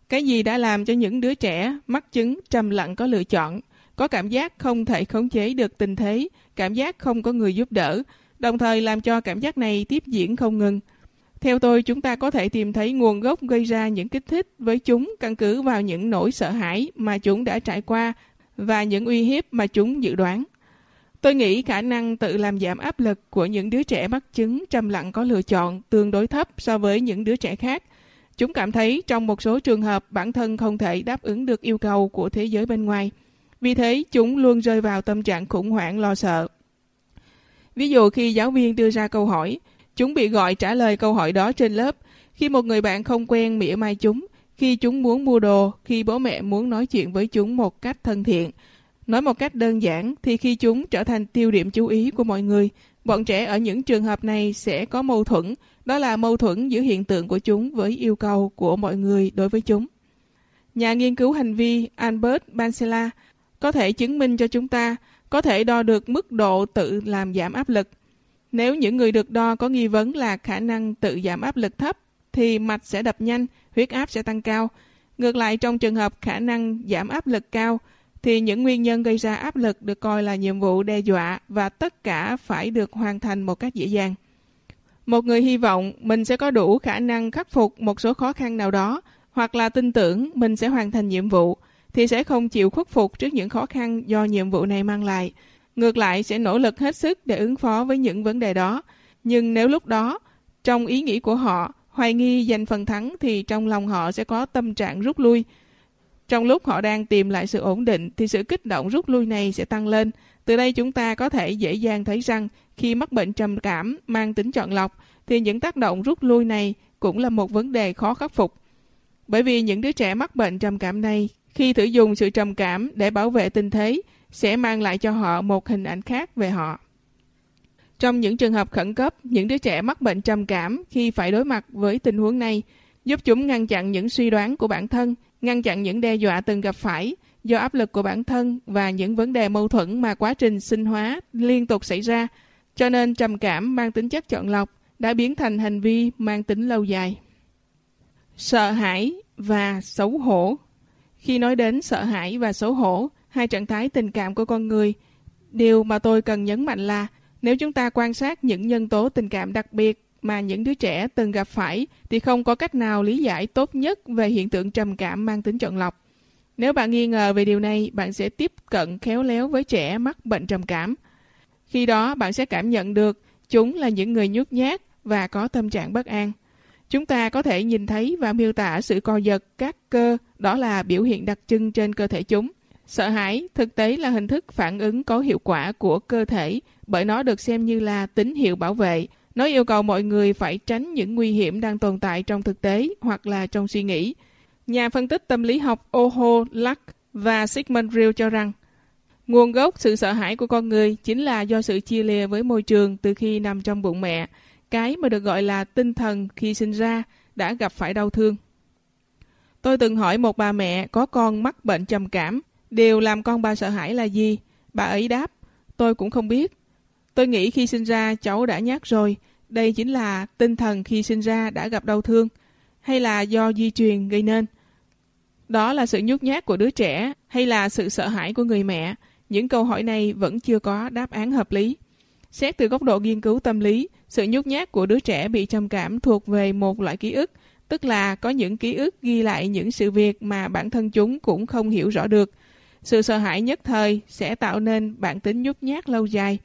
[SPEAKER 1] Cái gì đã làm cho những đứa trẻ mắc chứng trầm lặng có lựa chọn, có cảm giác không thể khống chế được tình thế, cảm giác không có người giúp đỡ, đồng thời làm cho cảm giác này tiếp diễn không ngừng. Theo tôi, chúng ta có thể tìm thấy nguồn gốc gây ra những kích thích với chúng căn cứ vào những nỗi sợ hãi mà chúng đã trải qua và những uy hiếp mà chúng dự đoán. Tôi nghĩ khả năng tự làm giảm áp lực của những đứa trẻ mắc chứng trầm lặng có lựa chọn tương đối thấp so với những đứa trẻ khác. Chúng cảm thấy trong một số trường hợp bản thân không thể đáp ứng được yêu cầu của thế giới bên ngoài. Vì thế, chúng luôn rơi vào tâm trạng khủng hoảng lo sợ. Ví dụ khi giáo viên đưa ra câu hỏi, chúng bị gọi trả lời câu hỏi đó trên lớp. Khi một người bạn không quen mỉa mai chúng, khi chúng muốn mua đồ, khi bố mẹ muốn nói chuyện với chúng một cách thân thiện, Nói một cách đơn giản thì khi chúng trở thành tiêu điểm chú ý của mọi người, bọn trẻ ở những trường hợp này sẽ có mâu thuẫn, đó là mâu thuẫn giữa hiện tượng của chúng với yêu cầu của mọi người đối với chúng. Nhà nghiên cứu hành vi Albert Bansela có thể chứng minh cho chúng ta có thể đo được mức độ tự làm giảm áp lực. Nếu những người được đo có nghi vấn là khả năng tự giảm áp lực thấp, thì mạch sẽ đập nhanh, huyết áp sẽ tăng cao. Ngược lại trong trường hợp khả năng giảm áp lực cao, thì những nguyên nhân gây ra áp lực được coi là nhiệm vụ đe dọa và tất cả phải được hoàn thành một cách dễ dàng. Một người hy vọng mình sẽ có đủ khả năng khắc phục một số khó khăn nào đó hoặc là tin tưởng mình sẽ hoàn thành nhiệm vụ thì sẽ không chịu khuất phục trước những khó khăn do nhiệm vụ này mang lại. Ngược lại sẽ nỗ lực hết sức để ứng phó với những vấn đề đó. Nhưng nếu lúc đó, trong ý nghĩ của họ, hoài nghi giành phần thắng thì trong lòng họ sẽ có tâm trạng rút lui, trong lúc họ đang tìm lại sự ổn định thì sự kích động rút lui này sẽ tăng lên. Từ đây chúng ta có thể dễ dàng thấy rằng khi mắc bệnh trầm cảm mang tính chọn lọc thì những tác động rút lui này cũng là một vấn đề khó khắc phục. Bởi vì những đứa trẻ mắc bệnh trầm cảm này khi thử dùng sự trầm cảm để bảo vệ tình thế sẽ mang lại cho họ một hình ảnh khác về họ. Trong những trường hợp khẩn cấp, những đứa trẻ mắc bệnh trầm cảm khi phải đối mặt với tình huống này giúp chúng ngăn chặn những suy đoán của bản thân ngăn chặn những đe dọa từng gặp phải do áp lực của bản thân và những vấn đề mâu thuẫn mà quá trình sinh hóa liên tục xảy ra. Cho nên trầm cảm mang tính chất chọn lọc đã biến thành hành vi mang tính lâu dài. Sợ hãi và xấu hổ khi nói đến sợ hãi và xấu hổ, hai trạng thái tình cảm của con người, điều mà tôi cần nhấn mạnh là nếu chúng ta quan sát những nhân tố tình cảm đặc biệt mà những đứa trẻ từng gặp phải thì không có cách nào lý giải tốt nhất về hiện tượng trầm cảm mang tính chọn lọc. Nếu bạn nghi ngờ về điều này, bạn sẽ tiếp cận khéo léo với trẻ mắc bệnh trầm cảm. Khi đó, bạn sẽ cảm nhận được chúng là những người nhút nhát và có tâm trạng bất an. Chúng ta có thể nhìn thấy và miêu tả sự co giật các cơ, đó là biểu hiện đặc trưng trên cơ thể chúng. Sợ hãi thực tế là hình thức phản ứng có hiệu quả của cơ thể bởi nó được xem như là tín hiệu bảo vệ nó yêu cầu mọi người phải tránh những nguy hiểm đang tồn tại trong thực tế hoặc là trong suy nghĩ. Nhà phân tích tâm lý học Oho Luck và Sigmund Freud cho rằng nguồn gốc sự sợ hãi của con người chính là do sự chia lìa với môi trường từ khi nằm trong bụng mẹ, cái mà được gọi là tinh thần khi sinh ra đã gặp phải đau thương. Tôi từng hỏi một bà mẹ có con mắc bệnh trầm cảm, điều làm con bà sợ hãi là gì? Bà ấy đáp, tôi cũng không biết. Tôi nghĩ khi sinh ra cháu đã nhát rồi, đây chính là tinh thần khi sinh ra đã gặp đau thương, hay là do di truyền gây nên. Đó là sự nhút nhát của đứa trẻ hay là sự sợ hãi của người mẹ? Những câu hỏi này vẫn chưa có đáp án hợp lý. Xét từ góc độ nghiên cứu tâm lý, sự nhút nhát của đứa trẻ bị trầm cảm thuộc về một loại ký ức, tức là có những ký ức ghi lại những sự việc mà bản thân chúng cũng không hiểu rõ được. Sự sợ hãi nhất thời sẽ tạo nên bản tính nhút nhát lâu dài.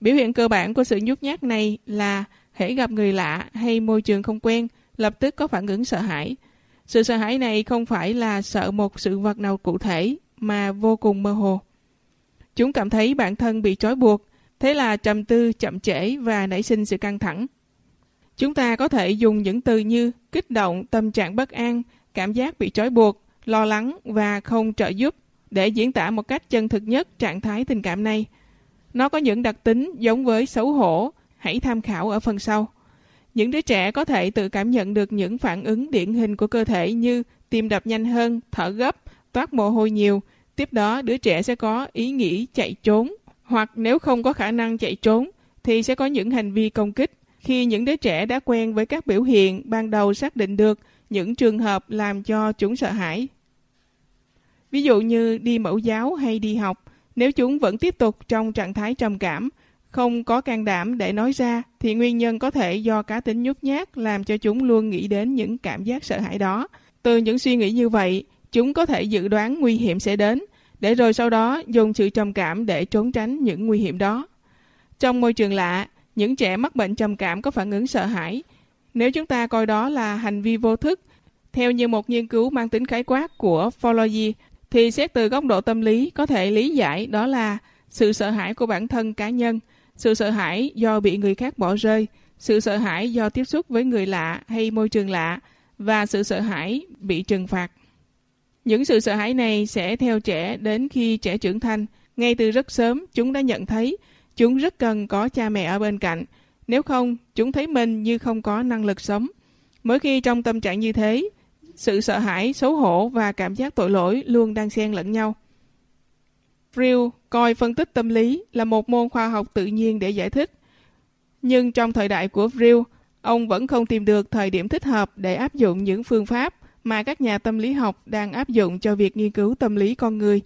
[SPEAKER 1] Biểu hiện cơ bản của sự nhút nhát này là hễ gặp người lạ hay môi trường không quen, lập tức có phản ứng sợ hãi. Sự sợ hãi này không phải là sợ một sự vật nào cụ thể, mà vô cùng mơ hồ. Chúng cảm thấy bản thân bị trói buộc, thế là trầm tư, chậm trễ và nảy sinh sự căng thẳng. Chúng ta có thể dùng những từ như kích động, tâm trạng bất an, cảm giác bị trói buộc, lo lắng và không trợ giúp để diễn tả một cách chân thực nhất trạng thái tình cảm này. Nó có những đặc tính giống với xấu hổ, hãy tham khảo ở phần sau. Những đứa trẻ có thể tự cảm nhận được những phản ứng điển hình của cơ thể như tim đập nhanh hơn, thở gấp, toát mồ hôi nhiều. Tiếp đó đứa trẻ sẽ có ý nghĩ chạy trốn, hoặc nếu không có khả năng chạy trốn thì sẽ có những hành vi công kích. Khi những đứa trẻ đã quen với các biểu hiện ban đầu xác định được những trường hợp làm cho chúng sợ hãi. Ví dụ như đi mẫu giáo hay đi học, nếu chúng vẫn tiếp tục trong trạng thái trầm cảm, không có can đảm để nói ra thì nguyên nhân có thể do cá tính nhút nhát làm cho chúng luôn nghĩ đến những cảm giác sợ hãi đó. Từ những suy nghĩ như vậy, chúng có thể dự đoán nguy hiểm sẽ đến, để rồi sau đó dùng sự trầm cảm để trốn tránh những nguy hiểm đó. Trong môi trường lạ, những trẻ mắc bệnh trầm cảm có phản ứng sợ hãi. Nếu chúng ta coi đó là hành vi vô thức, theo như một nghiên cứu mang tính khái quát của Follogy, thì xét từ góc độ tâm lý có thể lý giải đó là sự sợ hãi của bản thân cá nhân, sự sợ hãi do bị người khác bỏ rơi, sự sợ hãi do tiếp xúc với người lạ hay môi trường lạ và sự sợ hãi bị trừng phạt. Những sự sợ hãi này sẽ theo trẻ đến khi trẻ trưởng thành. Ngay từ rất sớm, chúng đã nhận thấy chúng rất cần có cha mẹ ở bên cạnh. Nếu không, chúng thấy mình như không có năng lực sống. Mỗi khi trong tâm trạng như thế, sự sợ hãi, xấu hổ và cảm giác tội lỗi luôn đang xen lẫn nhau. Freud coi phân tích tâm lý là một môn khoa học tự nhiên để giải thích. Nhưng trong thời đại của Freud, ông vẫn không tìm được thời điểm thích hợp để áp dụng những phương pháp mà các nhà tâm lý học đang áp dụng cho việc nghiên cứu tâm lý con người.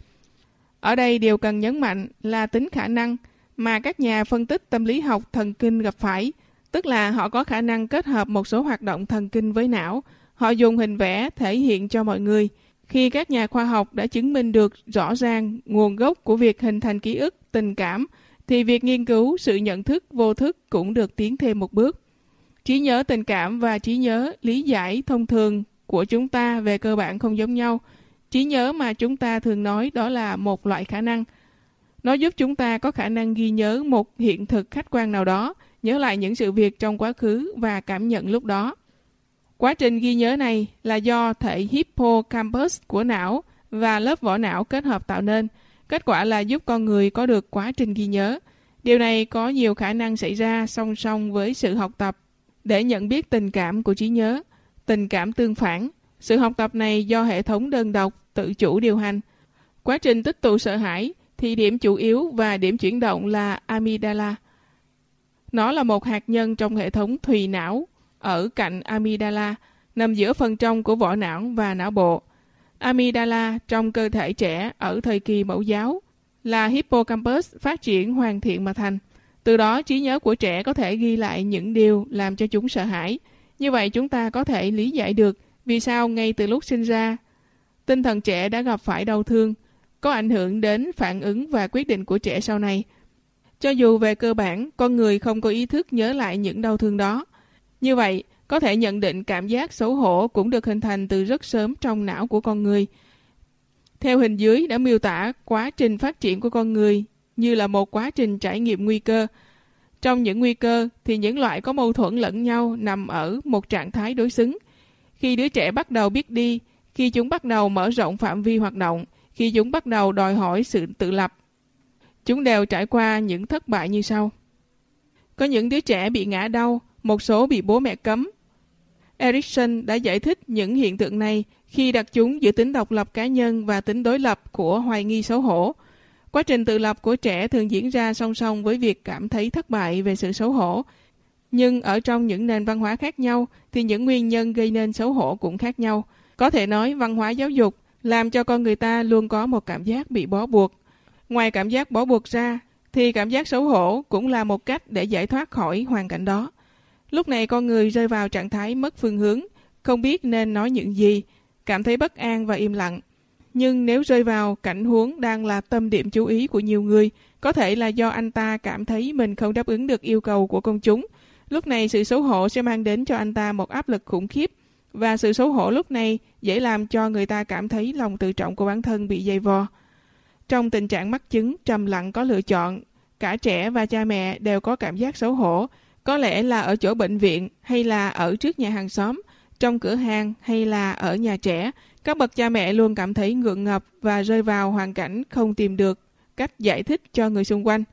[SPEAKER 1] Ở đây điều cần nhấn mạnh là tính khả năng mà các nhà phân tích tâm lý học thần kinh gặp phải, tức là họ có khả năng kết hợp một số hoạt động thần kinh với não. Họ dùng hình vẽ thể hiện cho mọi người. Khi các nhà khoa học đã chứng minh được rõ ràng nguồn gốc của việc hình thành ký ức, tình cảm, thì việc nghiên cứu sự nhận thức vô thức cũng được tiến thêm một bước. Trí nhớ tình cảm và trí nhớ lý giải thông thường của chúng ta về cơ bản không giống nhau. Trí nhớ mà chúng ta thường nói đó là một loại khả năng. Nó giúp chúng ta có khả năng ghi nhớ một hiện thực khách quan nào đó, nhớ lại những sự việc trong quá khứ và cảm nhận lúc đó. Quá trình ghi nhớ này là do thể hippocampus của não và lớp vỏ não kết hợp tạo nên. Kết quả là giúp con người có được quá trình ghi nhớ. Điều này có nhiều khả năng xảy ra song song với sự học tập để nhận biết tình cảm của trí nhớ tình cảm tương phản. Sự học tập này do hệ thống đơn độc, tự chủ điều hành. Quá trình tích tụ sợ hãi thì điểm chủ yếu và điểm chuyển động là amygdala. Nó là một hạt nhân trong hệ thống thùy não ở cạnh amygdala, nằm giữa phần trong của vỏ não và não bộ. Amygdala trong cơ thể trẻ ở thời kỳ mẫu giáo là hippocampus phát triển hoàn thiện mà thành. Từ đó trí nhớ của trẻ có thể ghi lại những điều làm cho chúng sợ hãi. Như vậy chúng ta có thể lý giải được vì sao ngay từ lúc sinh ra, tinh thần trẻ đã gặp phải đau thương, có ảnh hưởng đến phản ứng và quyết định của trẻ sau này. Cho dù về cơ bản, con người không có ý thức nhớ lại những đau thương đó. Như vậy, có thể nhận định cảm giác xấu hổ cũng được hình thành từ rất sớm trong não của con người. Theo hình dưới đã miêu tả quá trình phát triển của con người như là một quá trình trải nghiệm nguy cơ, trong những nguy cơ thì những loại có mâu thuẫn lẫn nhau nằm ở một trạng thái đối xứng. Khi đứa trẻ bắt đầu biết đi, khi chúng bắt đầu mở rộng phạm vi hoạt động, khi chúng bắt đầu đòi hỏi sự tự lập, chúng đều trải qua những thất bại như sau. Có những đứa trẻ bị ngã đau, một số bị bố mẹ cấm. Erikson đã giải thích những hiện tượng này khi đặt chúng giữa tính độc lập cá nhân và tính đối lập của hoài nghi xấu hổ. Quá trình tự lập của trẻ thường diễn ra song song với việc cảm thấy thất bại về sự xấu hổ. Nhưng ở trong những nền văn hóa khác nhau thì những nguyên nhân gây nên xấu hổ cũng khác nhau. Có thể nói văn hóa giáo dục làm cho con người ta luôn có một cảm giác bị bó buộc. Ngoài cảm giác bó buộc ra thì cảm giác xấu hổ cũng là một cách để giải thoát khỏi hoàn cảnh đó. Lúc này con người rơi vào trạng thái mất phương hướng, không biết nên nói những gì, cảm thấy bất an và im lặng. Nhưng nếu rơi vào cảnh huống đang là tâm điểm chú ý của nhiều người, có thể là do anh ta cảm thấy mình không đáp ứng được yêu cầu của công chúng. Lúc này sự xấu hổ sẽ mang đến cho anh ta một áp lực khủng khiếp. Và sự xấu hổ lúc này dễ làm cho người ta cảm thấy lòng tự trọng của bản thân bị dày vò. Trong tình trạng mắc chứng trầm lặng có lựa chọn, cả trẻ và cha mẹ đều có cảm giác xấu hổ, có lẽ là ở chỗ bệnh viện hay là ở trước nhà hàng xóm, trong cửa hàng hay là ở nhà trẻ, các bậc cha mẹ luôn cảm thấy ngượng ngập và rơi vào hoàn cảnh không tìm được cách giải thích cho người xung quanh.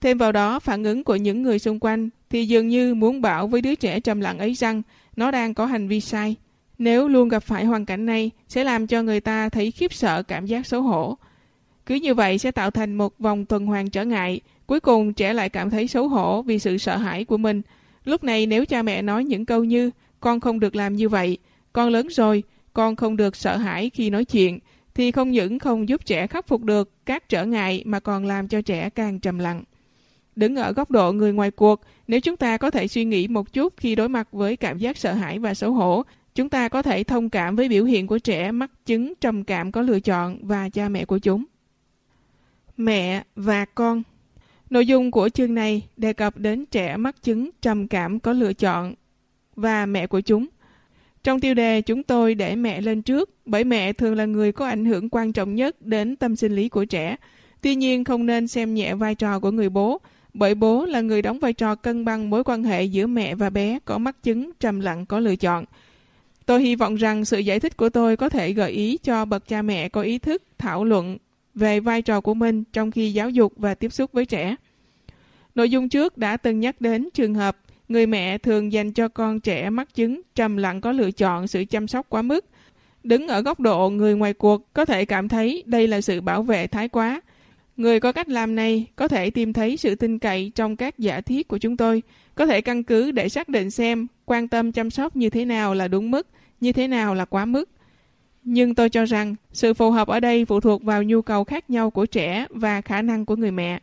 [SPEAKER 1] Thêm vào đó, phản ứng của những người xung quanh thì dường như muốn bảo với đứa trẻ trầm lặng ấy rằng nó đang có hành vi sai. Nếu luôn gặp phải hoàn cảnh này, sẽ làm cho người ta thấy khiếp sợ cảm giác xấu hổ. Cứ như vậy sẽ tạo thành một vòng tuần hoàn trở ngại. Cuối cùng trẻ lại cảm thấy xấu hổ vì sự sợ hãi của mình. Lúc này nếu cha mẹ nói những câu như con không được làm như vậy, con lớn rồi, con không được sợ hãi khi nói chuyện, thì không những không giúp trẻ khắc phục được các trở ngại mà còn làm cho trẻ càng trầm lặng. đứng ở góc độ người ngoài cuộc, nếu chúng ta có thể suy nghĩ một chút khi đối mặt với cảm giác sợ hãi và xấu hổ, chúng ta có thể thông cảm với biểu hiện của trẻ mắc chứng trầm cảm có lựa chọn và cha mẹ của chúng. Mẹ và con Nội dung của chương này đề cập đến trẻ mắc chứng trầm cảm có lựa chọn và mẹ của chúng. Trong tiêu đề chúng tôi để mẹ lên trước bởi mẹ thường là người có ảnh hưởng quan trọng nhất đến tâm sinh lý của trẻ. Tuy nhiên, không nên xem nhẹ vai trò của người bố, bởi bố là người đóng vai trò cân bằng mối quan hệ giữa mẹ và bé có mắc chứng, trầm lặng, có lựa chọn. Tôi hy vọng rằng sự giải thích của tôi có thể gợi ý cho bậc cha mẹ có ý thức thảo luận về vai trò của mình trong khi giáo dục và tiếp xúc với trẻ. Nội dung trước đã từng nhắc đến trường hợp người mẹ thường dành cho con trẻ mắc chứng trầm lặng có lựa chọn sự chăm sóc quá mức. Đứng ở góc độ người ngoài cuộc có thể cảm thấy đây là sự bảo vệ thái quá. Người có cách làm này có thể tìm thấy sự tin cậy trong các giả thiết của chúng tôi, có thể căn cứ để xác định xem quan tâm chăm sóc như thế nào là đúng mức, như thế nào là quá mức. Nhưng tôi cho rằng sự phù hợp ở đây phụ thuộc vào nhu cầu khác nhau của trẻ và khả năng của người mẹ.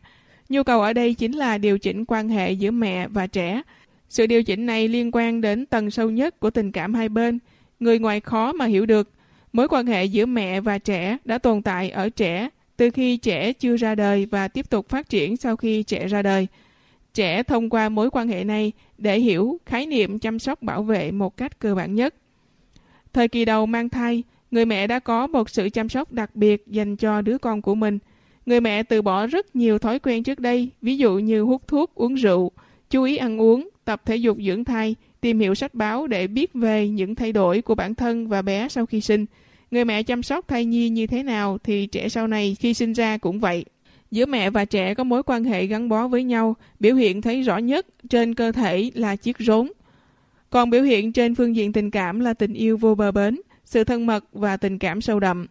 [SPEAKER 1] Nhu cầu ở đây chính là điều chỉnh quan hệ giữa mẹ và trẻ. Sự điều chỉnh này liên quan đến tầng sâu nhất của tình cảm hai bên. Người ngoài khó mà hiểu được. Mối quan hệ giữa mẹ và trẻ đã tồn tại ở trẻ từ khi trẻ chưa ra đời và tiếp tục phát triển sau khi trẻ ra đời. Trẻ thông qua mối quan hệ này để hiểu khái niệm chăm sóc bảo vệ một cách cơ bản nhất. Thời kỳ đầu mang thai, người mẹ đã có một sự chăm sóc đặc biệt dành cho đứa con của mình. Người mẹ từ bỏ rất nhiều thói quen trước đây, ví dụ như hút thuốc, uống rượu, chú ý ăn uống, tập thể dục dưỡng thai, tìm hiểu sách báo để biết về những thay đổi của bản thân và bé sau khi sinh. Người mẹ chăm sóc thai nhi như thế nào thì trẻ sau này khi sinh ra cũng vậy. Giữa mẹ và trẻ có mối quan hệ gắn bó với nhau, biểu hiện thấy rõ nhất trên cơ thể là chiếc rốn. Còn biểu hiện trên phương diện tình cảm là tình yêu vô bờ bến, sự thân mật và tình cảm sâu đậm.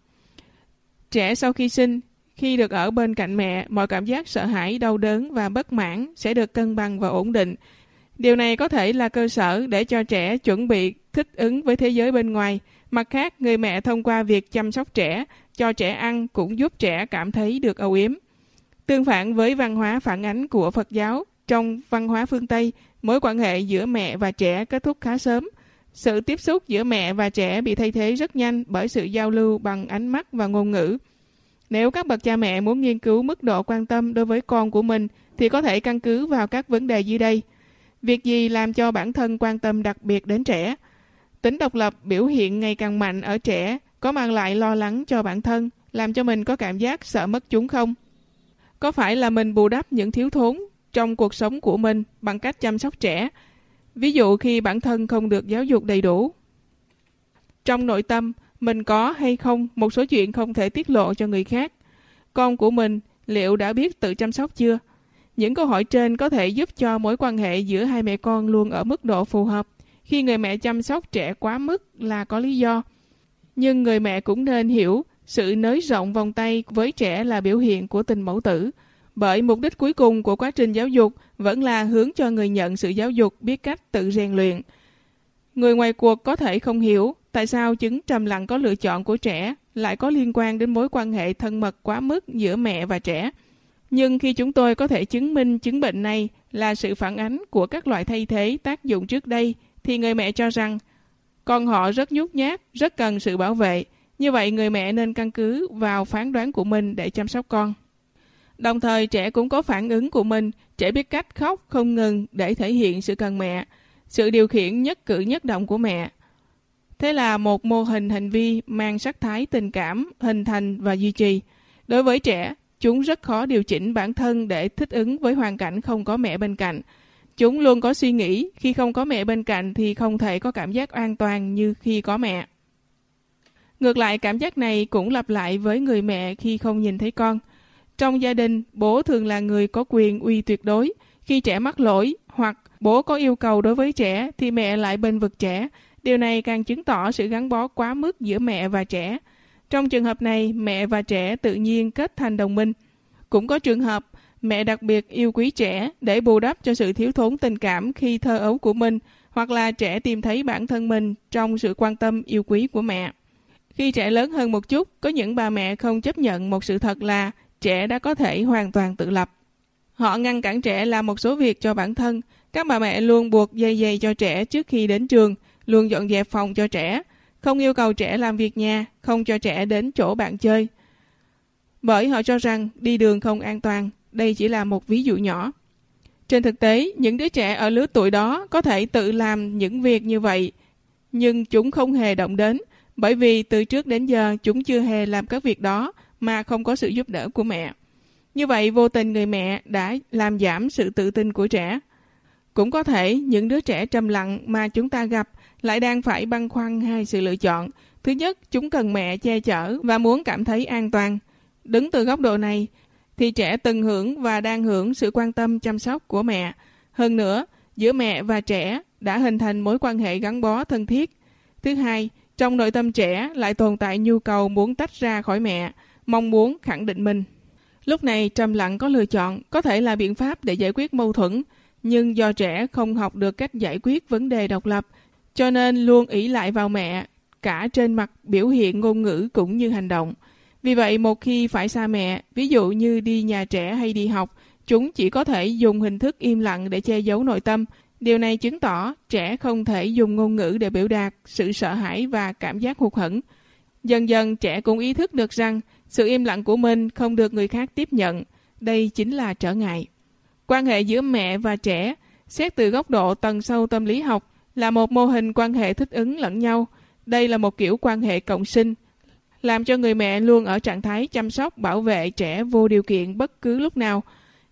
[SPEAKER 1] Trẻ sau khi sinh, khi được ở bên cạnh mẹ, mọi cảm giác sợ hãi, đau đớn và bất mãn sẽ được cân bằng và ổn định. Điều này có thể là cơ sở để cho trẻ chuẩn bị thích ứng với thế giới bên ngoài. Mặt khác, người mẹ thông qua việc chăm sóc trẻ, cho trẻ ăn cũng giúp trẻ cảm thấy được âu yếm. Tương phản với văn hóa phản ánh của Phật giáo, trong văn hóa phương Tây, mối quan hệ giữa mẹ và trẻ kết thúc khá sớm. Sự tiếp xúc giữa mẹ và trẻ bị thay thế rất nhanh bởi sự giao lưu bằng ánh mắt và ngôn ngữ. Nếu các bậc cha mẹ muốn nghiên cứu mức độ quan tâm đối với con của mình thì có thể căn cứ vào các vấn đề dưới đây. Việc gì làm cho bản thân quan tâm đặc biệt đến trẻ? Tính độc lập biểu hiện ngày càng mạnh ở trẻ có mang lại lo lắng cho bản thân, làm cho mình có cảm giác sợ mất chúng không? Có phải là mình bù đắp những thiếu thốn trong cuộc sống của mình bằng cách chăm sóc trẻ? Ví dụ khi bản thân không được giáo dục đầy đủ. Trong nội tâm, mình có hay không một số chuyện không thể tiết lộ cho người khác. Con của mình liệu đã biết tự chăm sóc chưa? Những câu hỏi trên có thể giúp cho mối quan hệ giữa hai mẹ con luôn ở mức độ phù hợp. Khi người mẹ chăm sóc trẻ quá mức là có lý do. Nhưng người mẹ cũng nên hiểu sự nới rộng vòng tay với trẻ là biểu hiện của tình mẫu tử. Bởi mục đích cuối cùng của quá trình giáo dục vẫn là hướng cho người nhận sự giáo dục biết cách tự rèn luyện. Người ngoài cuộc có thể không hiểu tại sao chứng trầm lặng có lựa chọn của trẻ lại có liên quan đến mối quan hệ thân mật quá mức giữa mẹ và trẻ. Nhưng khi chúng tôi có thể chứng minh chứng bệnh này là sự phản ánh của các loại thay thế tác dụng trước đây, thì người mẹ cho rằng con họ rất nhút nhát, rất cần sự bảo vệ. Như vậy người mẹ nên căn cứ vào phán đoán của mình để chăm sóc con. Đồng thời trẻ cũng có phản ứng của mình, trẻ biết cách khóc không ngừng để thể hiện sự cần mẹ, sự điều khiển nhất cử nhất động của mẹ. Thế là một mô hình hành vi mang sắc thái tình cảm, hình thành và duy trì. Đối với trẻ, chúng rất khó điều chỉnh bản thân để thích ứng với hoàn cảnh không có mẹ bên cạnh. Chúng luôn có suy nghĩ khi không có mẹ bên cạnh thì không thể có cảm giác an toàn như khi có mẹ. Ngược lại cảm giác này cũng lặp lại với người mẹ khi không nhìn thấy con. Trong gia đình, bố thường là người có quyền uy tuyệt đối. Khi trẻ mắc lỗi hoặc bố có yêu cầu đối với trẻ thì mẹ lại bên vực trẻ. Điều này càng chứng tỏ sự gắn bó quá mức giữa mẹ và trẻ. Trong trường hợp này, mẹ và trẻ tự nhiên kết thành đồng minh. Cũng có trường hợp mẹ đặc biệt yêu quý trẻ để bù đắp cho sự thiếu thốn tình cảm khi thơ ấu của mình, hoặc là trẻ tìm thấy bản thân mình trong sự quan tâm yêu quý của mẹ. Khi trẻ lớn hơn một chút, có những bà mẹ không chấp nhận một sự thật là trẻ đã có thể hoàn toàn tự lập. Họ ngăn cản trẻ làm một số việc cho bản thân. Các bà mẹ luôn buộc dây dây cho trẻ trước khi đến trường, luôn dọn dẹp phòng cho trẻ, không yêu cầu trẻ làm việc nhà, không cho trẻ đến chỗ bạn chơi. Bởi họ cho rằng đi đường không an toàn, đây chỉ là một ví dụ nhỏ. Trên thực tế, những đứa trẻ ở lứa tuổi đó có thể tự làm những việc như vậy, nhưng chúng không hề động đến, bởi vì từ trước đến giờ chúng chưa hề làm các việc đó mà không có sự giúp đỡ của mẹ. Như vậy vô tình người mẹ đã làm giảm sự tự tin của trẻ. Cũng có thể những đứa trẻ trầm lặng mà chúng ta gặp lại đang phải băn khoăn hai sự lựa chọn. Thứ nhất, chúng cần mẹ che chở và muốn cảm thấy an toàn. Đứng từ góc độ này, thì trẻ từng hưởng và đang hưởng sự quan tâm chăm sóc của mẹ. Hơn nữa, giữa mẹ và trẻ đã hình thành mối quan hệ gắn bó thân thiết. Thứ hai, trong nội tâm trẻ lại tồn tại nhu cầu muốn tách ra khỏi mẹ, mong muốn khẳng định mình. Lúc này trầm lặng có lựa chọn, có thể là biện pháp để giải quyết mâu thuẫn, nhưng do trẻ không học được cách giải quyết vấn đề độc lập, cho nên luôn ỷ lại vào mẹ, cả trên mặt biểu hiện ngôn ngữ cũng như hành động. Vì vậy một khi phải xa mẹ, ví dụ như đi nhà trẻ hay đi học, chúng chỉ có thể dùng hình thức im lặng để che giấu nội tâm. Điều này chứng tỏ trẻ không thể dùng ngôn ngữ để biểu đạt sự sợ hãi và cảm giác hụt hẫng. Dần dần trẻ cũng ý thức được rằng sự im lặng của mình không được người khác tiếp nhận. Đây chính là trở ngại. Quan hệ giữa mẹ và trẻ, xét từ góc độ tầng sâu tâm lý học, là một mô hình quan hệ thích ứng lẫn nhau. Đây là một kiểu quan hệ cộng sinh, làm cho người mẹ luôn ở trạng thái chăm sóc bảo vệ trẻ vô điều kiện bất cứ lúc nào,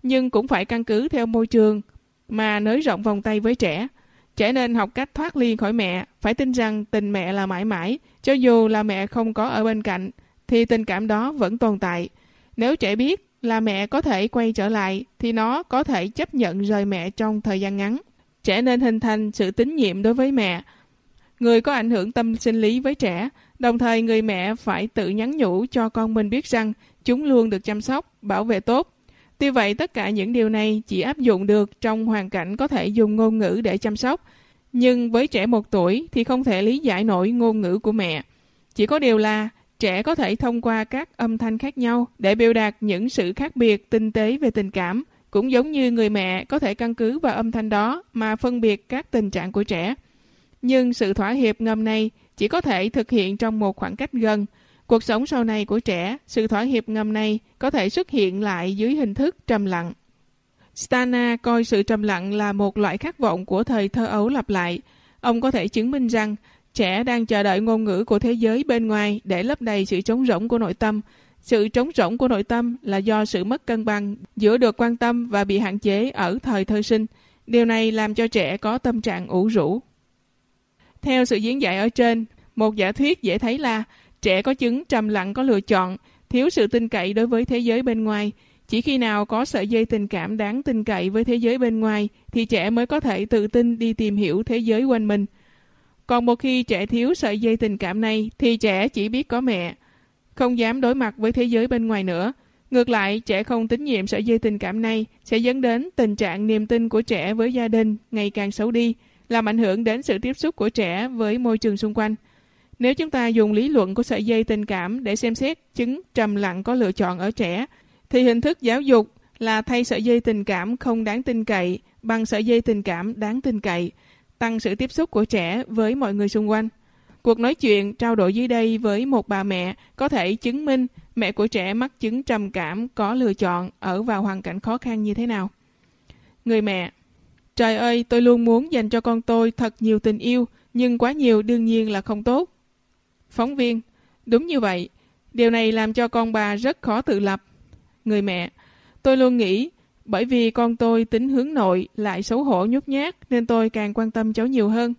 [SPEAKER 1] nhưng cũng phải căn cứ theo môi trường mà nới rộng vòng tay với trẻ. Trẻ nên học cách thoát ly khỏi mẹ, phải tin rằng tình mẹ là mãi mãi, cho dù là mẹ không có ở bên cạnh, thì tình cảm đó vẫn tồn tại. Nếu trẻ biết là mẹ có thể quay trở lại, thì nó có thể chấp nhận rời mẹ trong thời gian ngắn. Trẻ nên hình thành sự tín nhiệm đối với mẹ. Người có ảnh hưởng tâm sinh lý với trẻ, đồng thời người mẹ phải tự nhắn nhủ cho con mình biết rằng chúng luôn được chăm sóc, bảo vệ tốt. Tuy vậy, tất cả những điều này chỉ áp dụng được trong hoàn cảnh có thể dùng ngôn ngữ để chăm sóc. Nhưng với trẻ một tuổi thì không thể lý giải nổi ngôn ngữ của mẹ. Chỉ có điều là trẻ có thể thông qua các âm thanh khác nhau để biểu đạt những sự khác biệt tinh tế về tình cảm, cũng giống như người mẹ có thể căn cứ vào âm thanh đó mà phân biệt các tình trạng của trẻ. Nhưng sự thỏa hiệp ngầm này chỉ có thể thực hiện trong một khoảng cách gần. Cuộc sống sau này của trẻ, sự thỏa hiệp ngầm này có thể xuất hiện lại dưới hình thức trầm lặng. Stana coi sự trầm lặng là một loại khát vọng của thời thơ ấu lặp lại. Ông có thể chứng minh rằng trẻ đang chờ đợi ngôn ngữ của thế giới bên ngoài để lấp đầy sự trống rỗng của nội tâm. Sự trống rỗng của nội tâm là do sự mất cân bằng giữa được quan tâm và bị hạn chế ở thời thơ sinh. Điều này làm cho trẻ có tâm trạng ủ rũ. Theo sự diễn giải ở trên, một giả thuyết dễ thấy là trẻ có chứng trầm lặng có lựa chọn, thiếu sự tin cậy đối với thế giới bên ngoài. Chỉ khi nào có sợi dây tình cảm đáng tin cậy với thế giới bên ngoài thì trẻ mới có thể tự tin đi tìm hiểu thế giới quanh mình. Còn một khi trẻ thiếu sợi dây tình cảm này thì trẻ chỉ biết có mẹ, không dám đối mặt với thế giới bên ngoài nữa. Ngược lại, trẻ không tín nhiệm sợi dây tình cảm này sẽ dẫn đến tình trạng niềm tin của trẻ với gia đình ngày càng xấu đi làm ảnh hưởng đến sự tiếp xúc của trẻ với môi trường xung quanh. Nếu chúng ta dùng lý luận của sợi dây tình cảm để xem xét chứng trầm lặng có lựa chọn ở trẻ, thì hình thức giáo dục là thay sợi dây tình cảm không đáng tin cậy bằng sợi dây tình cảm đáng tin cậy, tăng sự tiếp xúc của trẻ với mọi người xung quanh. Cuộc nói chuyện trao đổi dưới đây với một bà mẹ có thể chứng minh mẹ của trẻ mắc chứng trầm cảm có lựa chọn ở vào hoàn cảnh khó khăn như thế nào. Người mẹ Trời ơi, tôi luôn muốn dành cho con tôi thật nhiều tình yêu, nhưng quá nhiều đương nhiên là không tốt. Phóng viên, đúng như vậy. Điều này làm cho con bà rất khó tự lập. Người mẹ, tôi luôn nghĩ, bởi vì con tôi tính hướng nội lại xấu hổ nhút nhát nên tôi càng quan tâm cháu nhiều hơn.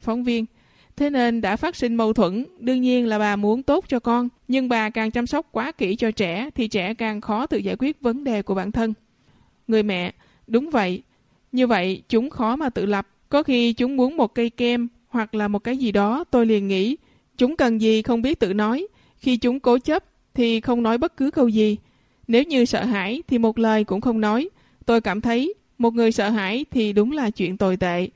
[SPEAKER 1] Phóng viên, thế nên đã phát sinh mâu thuẫn, đương nhiên là bà muốn tốt cho con, nhưng bà càng chăm sóc quá kỹ cho trẻ thì trẻ càng khó tự giải quyết vấn đề của bản thân. Người mẹ, đúng vậy, như vậy, chúng khó mà tự lập. Có khi chúng muốn một cây kem hoặc là một cái gì đó, tôi liền nghĩ, chúng cần gì không biết tự nói. Khi chúng cố chấp thì không nói bất cứ câu gì. Nếu như sợ hãi thì một lời cũng không nói. Tôi cảm thấy một người sợ hãi thì đúng là chuyện tồi tệ.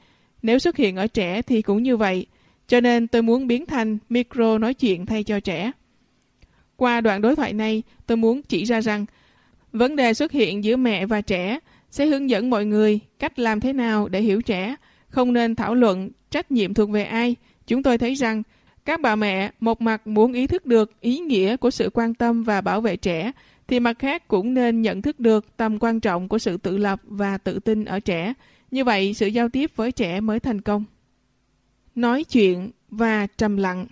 [SPEAKER 1] Nếu xuất hiện ở trẻ thì cũng như vậy. Cho nên tôi muốn biến thành micro nói chuyện thay cho trẻ. Qua đoạn đối thoại này, tôi muốn chỉ ra rằng vấn đề xuất hiện giữa mẹ và trẻ sẽ hướng dẫn mọi người cách làm thế nào để hiểu trẻ, không nên thảo luận trách nhiệm thuộc về ai. Chúng tôi thấy rằng các bà mẹ một mặt muốn ý thức được ý nghĩa của sự quan tâm và bảo vệ trẻ, thì mặt khác cũng nên nhận thức được tầm quan trọng của sự tự lập và tự tin ở trẻ. Như vậy, sự giao tiếp với trẻ mới thành công. Nói chuyện và trầm lặng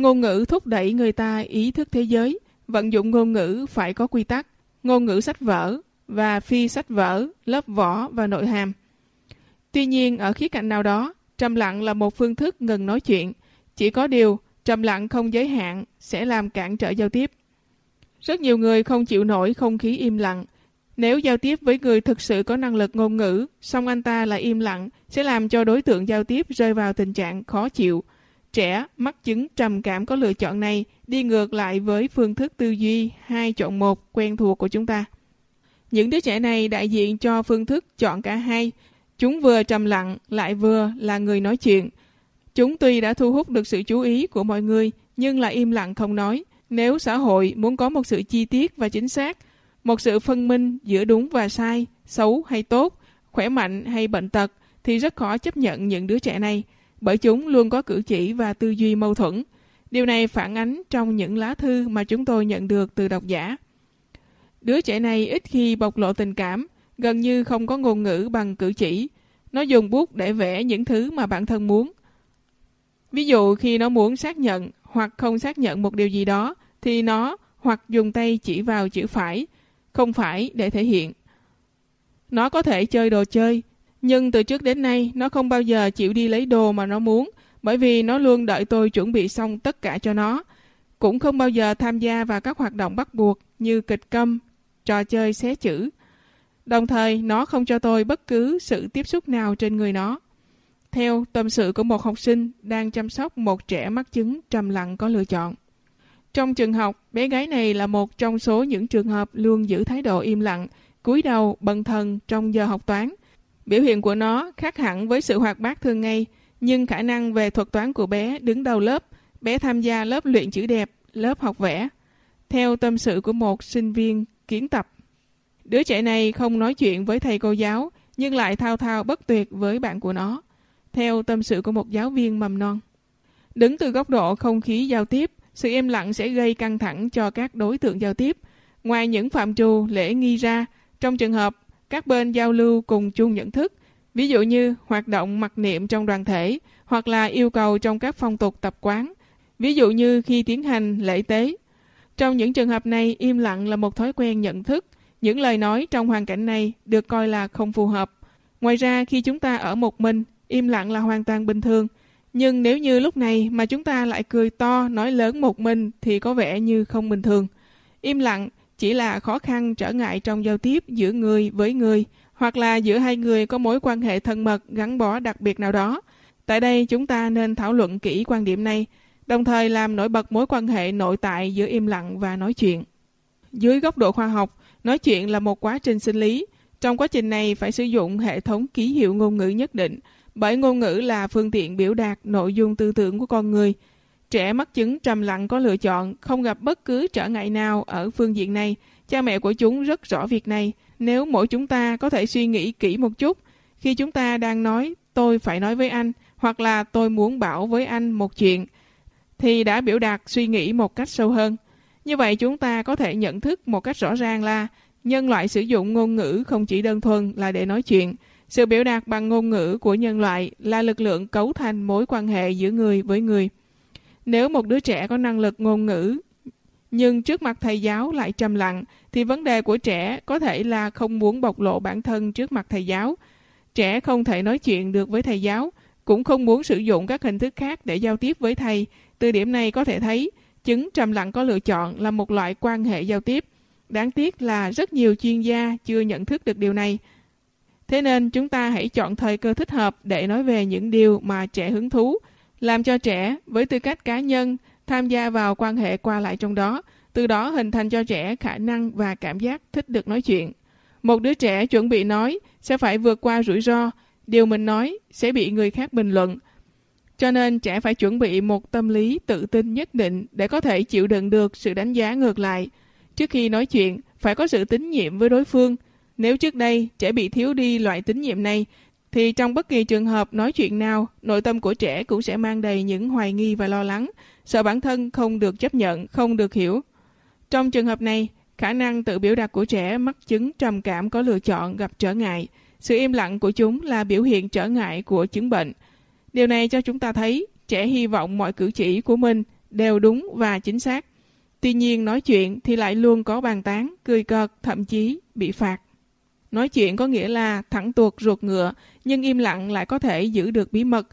[SPEAKER 1] Ngôn ngữ thúc đẩy người ta ý thức thế giới. Vận dụng ngôn ngữ phải có quy tắc. Ngôn ngữ sách vở và phi sách vở, lớp vỏ và nội hàm. Tuy nhiên, ở khía cạnh nào đó, trầm lặng là một phương thức ngừng nói chuyện. Chỉ có điều, trầm lặng không giới hạn sẽ làm cản trở giao tiếp. Rất nhiều người không chịu nổi không khí im lặng. Nếu giao tiếp với người thực sự có năng lực ngôn ngữ, song anh ta lại im lặng, sẽ làm cho đối tượng giao tiếp rơi vào tình trạng khó chịu. Trẻ mắc chứng trầm cảm có lựa chọn này đi ngược lại với phương thức tư duy hai chọn một quen thuộc của chúng ta. Những đứa trẻ này đại diện cho phương thức chọn cả hai. Chúng vừa trầm lặng lại vừa là người nói chuyện. Chúng tuy đã thu hút được sự chú ý của mọi người nhưng lại im lặng không nói. Nếu xã hội muốn có một sự chi tiết và chính xác, một sự phân minh giữa đúng và sai, xấu hay tốt, khỏe mạnh hay bệnh tật, thì rất khó chấp nhận những đứa trẻ này, bởi chúng luôn có cử chỉ và tư duy mâu thuẫn. Điều này phản ánh trong những lá thư mà chúng tôi nhận được từ độc giả. Đứa trẻ này ít khi bộc lộ tình cảm, gần như không có ngôn ngữ bằng cử chỉ. Nó dùng bút để vẽ những thứ mà bản thân muốn. Ví dụ khi nó muốn xác nhận hoặc không xác nhận một điều gì đó, thì nó hoặc dùng tay chỉ vào chữ phải, không phải để thể hiện. Nó có thể chơi đồ chơi, nhưng từ trước đến nay nó không bao giờ chịu đi lấy đồ mà nó muốn, bởi vì nó luôn đợi tôi chuẩn bị xong tất cả cho nó. Cũng không bao giờ tham gia vào các hoạt động bắt buộc như kịch câm, trò chơi xé chữ. Đồng thời, nó không cho tôi bất cứ sự tiếp xúc nào trên người nó. Theo tâm sự của một học sinh đang chăm sóc một trẻ mắc chứng trầm lặng có lựa chọn. Trong trường học, bé gái này là một trong số những trường hợp luôn giữ thái độ im lặng, cúi đầu bần thần trong giờ học toán. Biểu hiện của nó khác hẳn với sự hoạt bát thường ngày, nhưng khả năng về thuật toán của bé đứng đầu lớp, bé tham gia lớp luyện chữ đẹp, lớp học vẽ. Theo tâm sự của một sinh viên kiến tập, đứa trẻ này không nói chuyện với thầy cô giáo, nhưng lại thao thao bất tuyệt với bạn của nó. Theo tâm sự của một giáo viên mầm non. Đứng từ góc độ không khí giao tiếp, sự im lặng sẽ gây căng thẳng cho các đối tượng giao tiếp. Ngoài những phạm trù lễ nghi ra, trong trường hợp các bên giao lưu cùng chung nhận thức, ví dụ như hoạt động mặc niệm trong đoàn thể hoặc là yêu cầu trong các phong tục tập quán, ví dụ như khi tiến hành lễ tế. Trong những trường hợp này, im lặng là một thói quen nhận thức. Những lời nói trong hoàn cảnh này được coi là không phù hợp. Ngoài ra, khi chúng ta ở một mình, im lặng là hoàn toàn bình thường – nhưng nếu như lúc này mà chúng ta lại cười to, nói lớn một mình thì có vẻ như không bình thường. Im lặng chỉ là khó khăn trở ngại trong giao tiếp giữa người với người, hoặc là giữa hai người có mối quan hệ thân mật gắn bó đặc biệt nào đó. Tại đây chúng ta nên thảo luận kỹ quan điểm này, đồng thời làm nổi bật mối quan hệ nội tại giữa im lặng và nói chuyện. Dưới góc độ khoa học, nói chuyện là một quá trình sinh lý. Trong quá trình này phải sử dụng hệ thống ký hiệu ngôn ngữ nhất định, bởi ngôn ngữ là phương tiện biểu đạt nội dung tư tưởng của con người. Trẻ mắc chứng trầm lặng có lựa chọn, không gặp bất cứ trở ngại nào ở phương diện này. Cha mẹ của chúng rất rõ việc này. Nếu mỗi chúng ta có thể suy nghĩ kỹ một chút, khi chúng ta đang nói tôi phải nói với anh, hoặc là tôi muốn bảo với anh một chuyện, thì đã biểu đạt suy nghĩ một cách sâu hơn. Như vậy chúng ta có thể nhận thức một cách rõ ràng là nhân loại sử dụng ngôn ngữ không chỉ đơn thuần là để nói chuyện, sự biểu đạt bằng ngôn ngữ của nhân loại là lực lượng cấu thành mối quan hệ giữa người với người. Nếu một đứa trẻ có năng lực ngôn ngữ, nhưng trước mặt thầy giáo lại trầm lặng, thì vấn đề của trẻ có thể là không muốn bộc lộ bản thân trước mặt thầy giáo. Trẻ không thể nói chuyện được với thầy giáo, cũng không muốn sử dụng các hình thức khác để giao tiếp với thầy. Từ điểm này có thể thấy, chứng trầm lặng có lựa chọn là một loại quan hệ giao tiếp. Đáng tiếc là rất nhiều chuyên gia chưa nhận thức được điều này. Thế nên chúng ta hãy chọn thời cơ thích hợp để nói về những điều mà trẻ hứng thú, làm cho trẻ với tư cách cá nhân tham gia vào quan hệ qua lại trong đó, từ đó hình thành cho trẻ khả năng và cảm giác thích được nói chuyện. Một đứa trẻ chuẩn bị nói sẽ phải vượt qua rủi ro, điều mình nói sẽ bị người khác bình luận. Cho nên trẻ phải chuẩn bị một tâm lý tự tin nhất định để có thể chịu đựng được sự đánh giá ngược lại. Trước khi nói chuyện, phải có sự tín nhiệm với đối phương – nếu trước đây trẻ bị thiếu đi loại tín nhiệm này, thì trong bất kỳ trường hợp nói chuyện nào, nội tâm của trẻ cũng sẽ mang đầy những hoài nghi và lo lắng, sợ bản thân không được chấp nhận, không được hiểu. Trong trường hợp này, khả năng tự biểu đạt của trẻ mắc chứng trầm cảm có lựa chọn gặp trở ngại. Sự im lặng của chúng là biểu hiện trở ngại của chứng bệnh. Điều này cho chúng ta thấy trẻ hy vọng mọi cử chỉ của mình đều đúng và chính xác. Tuy nhiên nói chuyện thì lại luôn có bàn tán, cười cợt, thậm chí bị phạt. Nói chuyện có nghĩa là thẳng tuột ruột ngựa, nhưng im lặng lại có thể giữ được bí mật.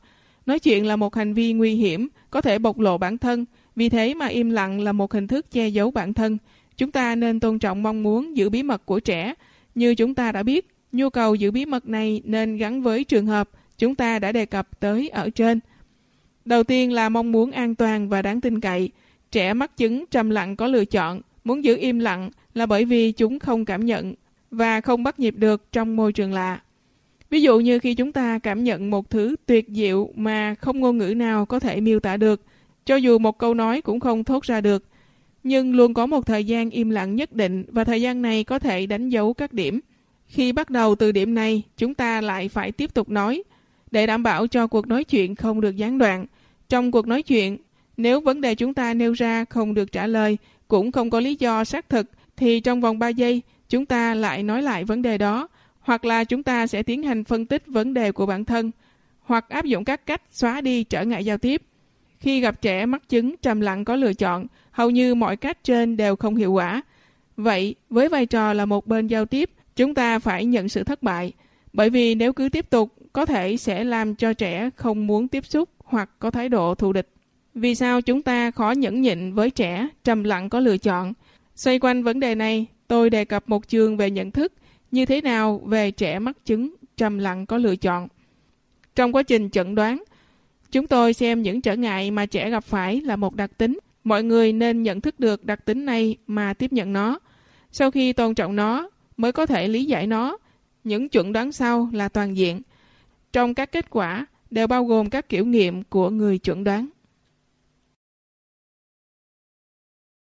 [SPEAKER 1] Nói chuyện là một hành vi nguy hiểm, có thể bộc lộ bản thân, vì thế mà im lặng là một hình thức che giấu bản thân. Chúng ta nên tôn trọng mong muốn giữ bí mật của trẻ. Như chúng ta đã biết, nhu cầu giữ bí mật này nên gắn với trường hợp chúng ta đã đề cập tới ở trên. Đầu tiên là mong muốn an toàn và đáng tin cậy. Trẻ mắc chứng trầm lặng có lựa chọn, muốn giữ im lặng là bởi vì chúng không cảm nhận và không bắt nhịp được trong môi trường lạ. Ví dụ như khi chúng ta cảm nhận một thứ tuyệt diệu mà không ngôn ngữ nào có thể miêu tả được, cho dù một câu nói cũng không thốt ra được, nhưng luôn có một thời gian im lặng nhất định và thời gian này có thể đánh dấu các điểm. Khi bắt đầu từ điểm này, chúng ta lại phải tiếp tục nói, để đảm bảo cho cuộc nói chuyện không được gián đoạn. Trong cuộc nói chuyện, nếu vấn đề chúng ta nêu ra không được trả lời, cũng không có lý do xác thực, thì trong vòng 3 giây, chúng ta lại nói lại vấn đề đó, hoặc là chúng ta sẽ tiến hành phân tích vấn đề của bản thân, hoặc áp dụng các cách xóa đi trở ngại giao tiếp. Khi gặp trẻ mắc chứng trầm lặng có lựa chọn, hầu như mọi cách trên đều không hiệu quả. Vậy, với vai trò là một bên giao tiếp, chúng ta phải nhận sự thất bại, bởi vì nếu cứ tiếp tục, có thể sẽ làm cho trẻ không muốn tiếp xúc hoặc có thái độ thù địch. Vì sao chúng ta khó nhẫn nhịn với trẻ trầm lặng có lựa chọn? Xoay quanh vấn đề này, tôi đề cập một chương về nhận thức như thế nào về trẻ mắc chứng trầm lặng có lựa chọn. Trong quá trình chẩn đoán, chúng tôi xem những trở ngại mà trẻ gặp phải là một đặc tính. Mọi người nên nhận thức được đặc tính này mà tiếp nhận nó. Sau khi tôn trọng nó, mới có thể lý giải nó. Những chuẩn đoán sau là toàn diện. Trong các kết quả đều bao gồm các kiểu nghiệm của người chuẩn đoán.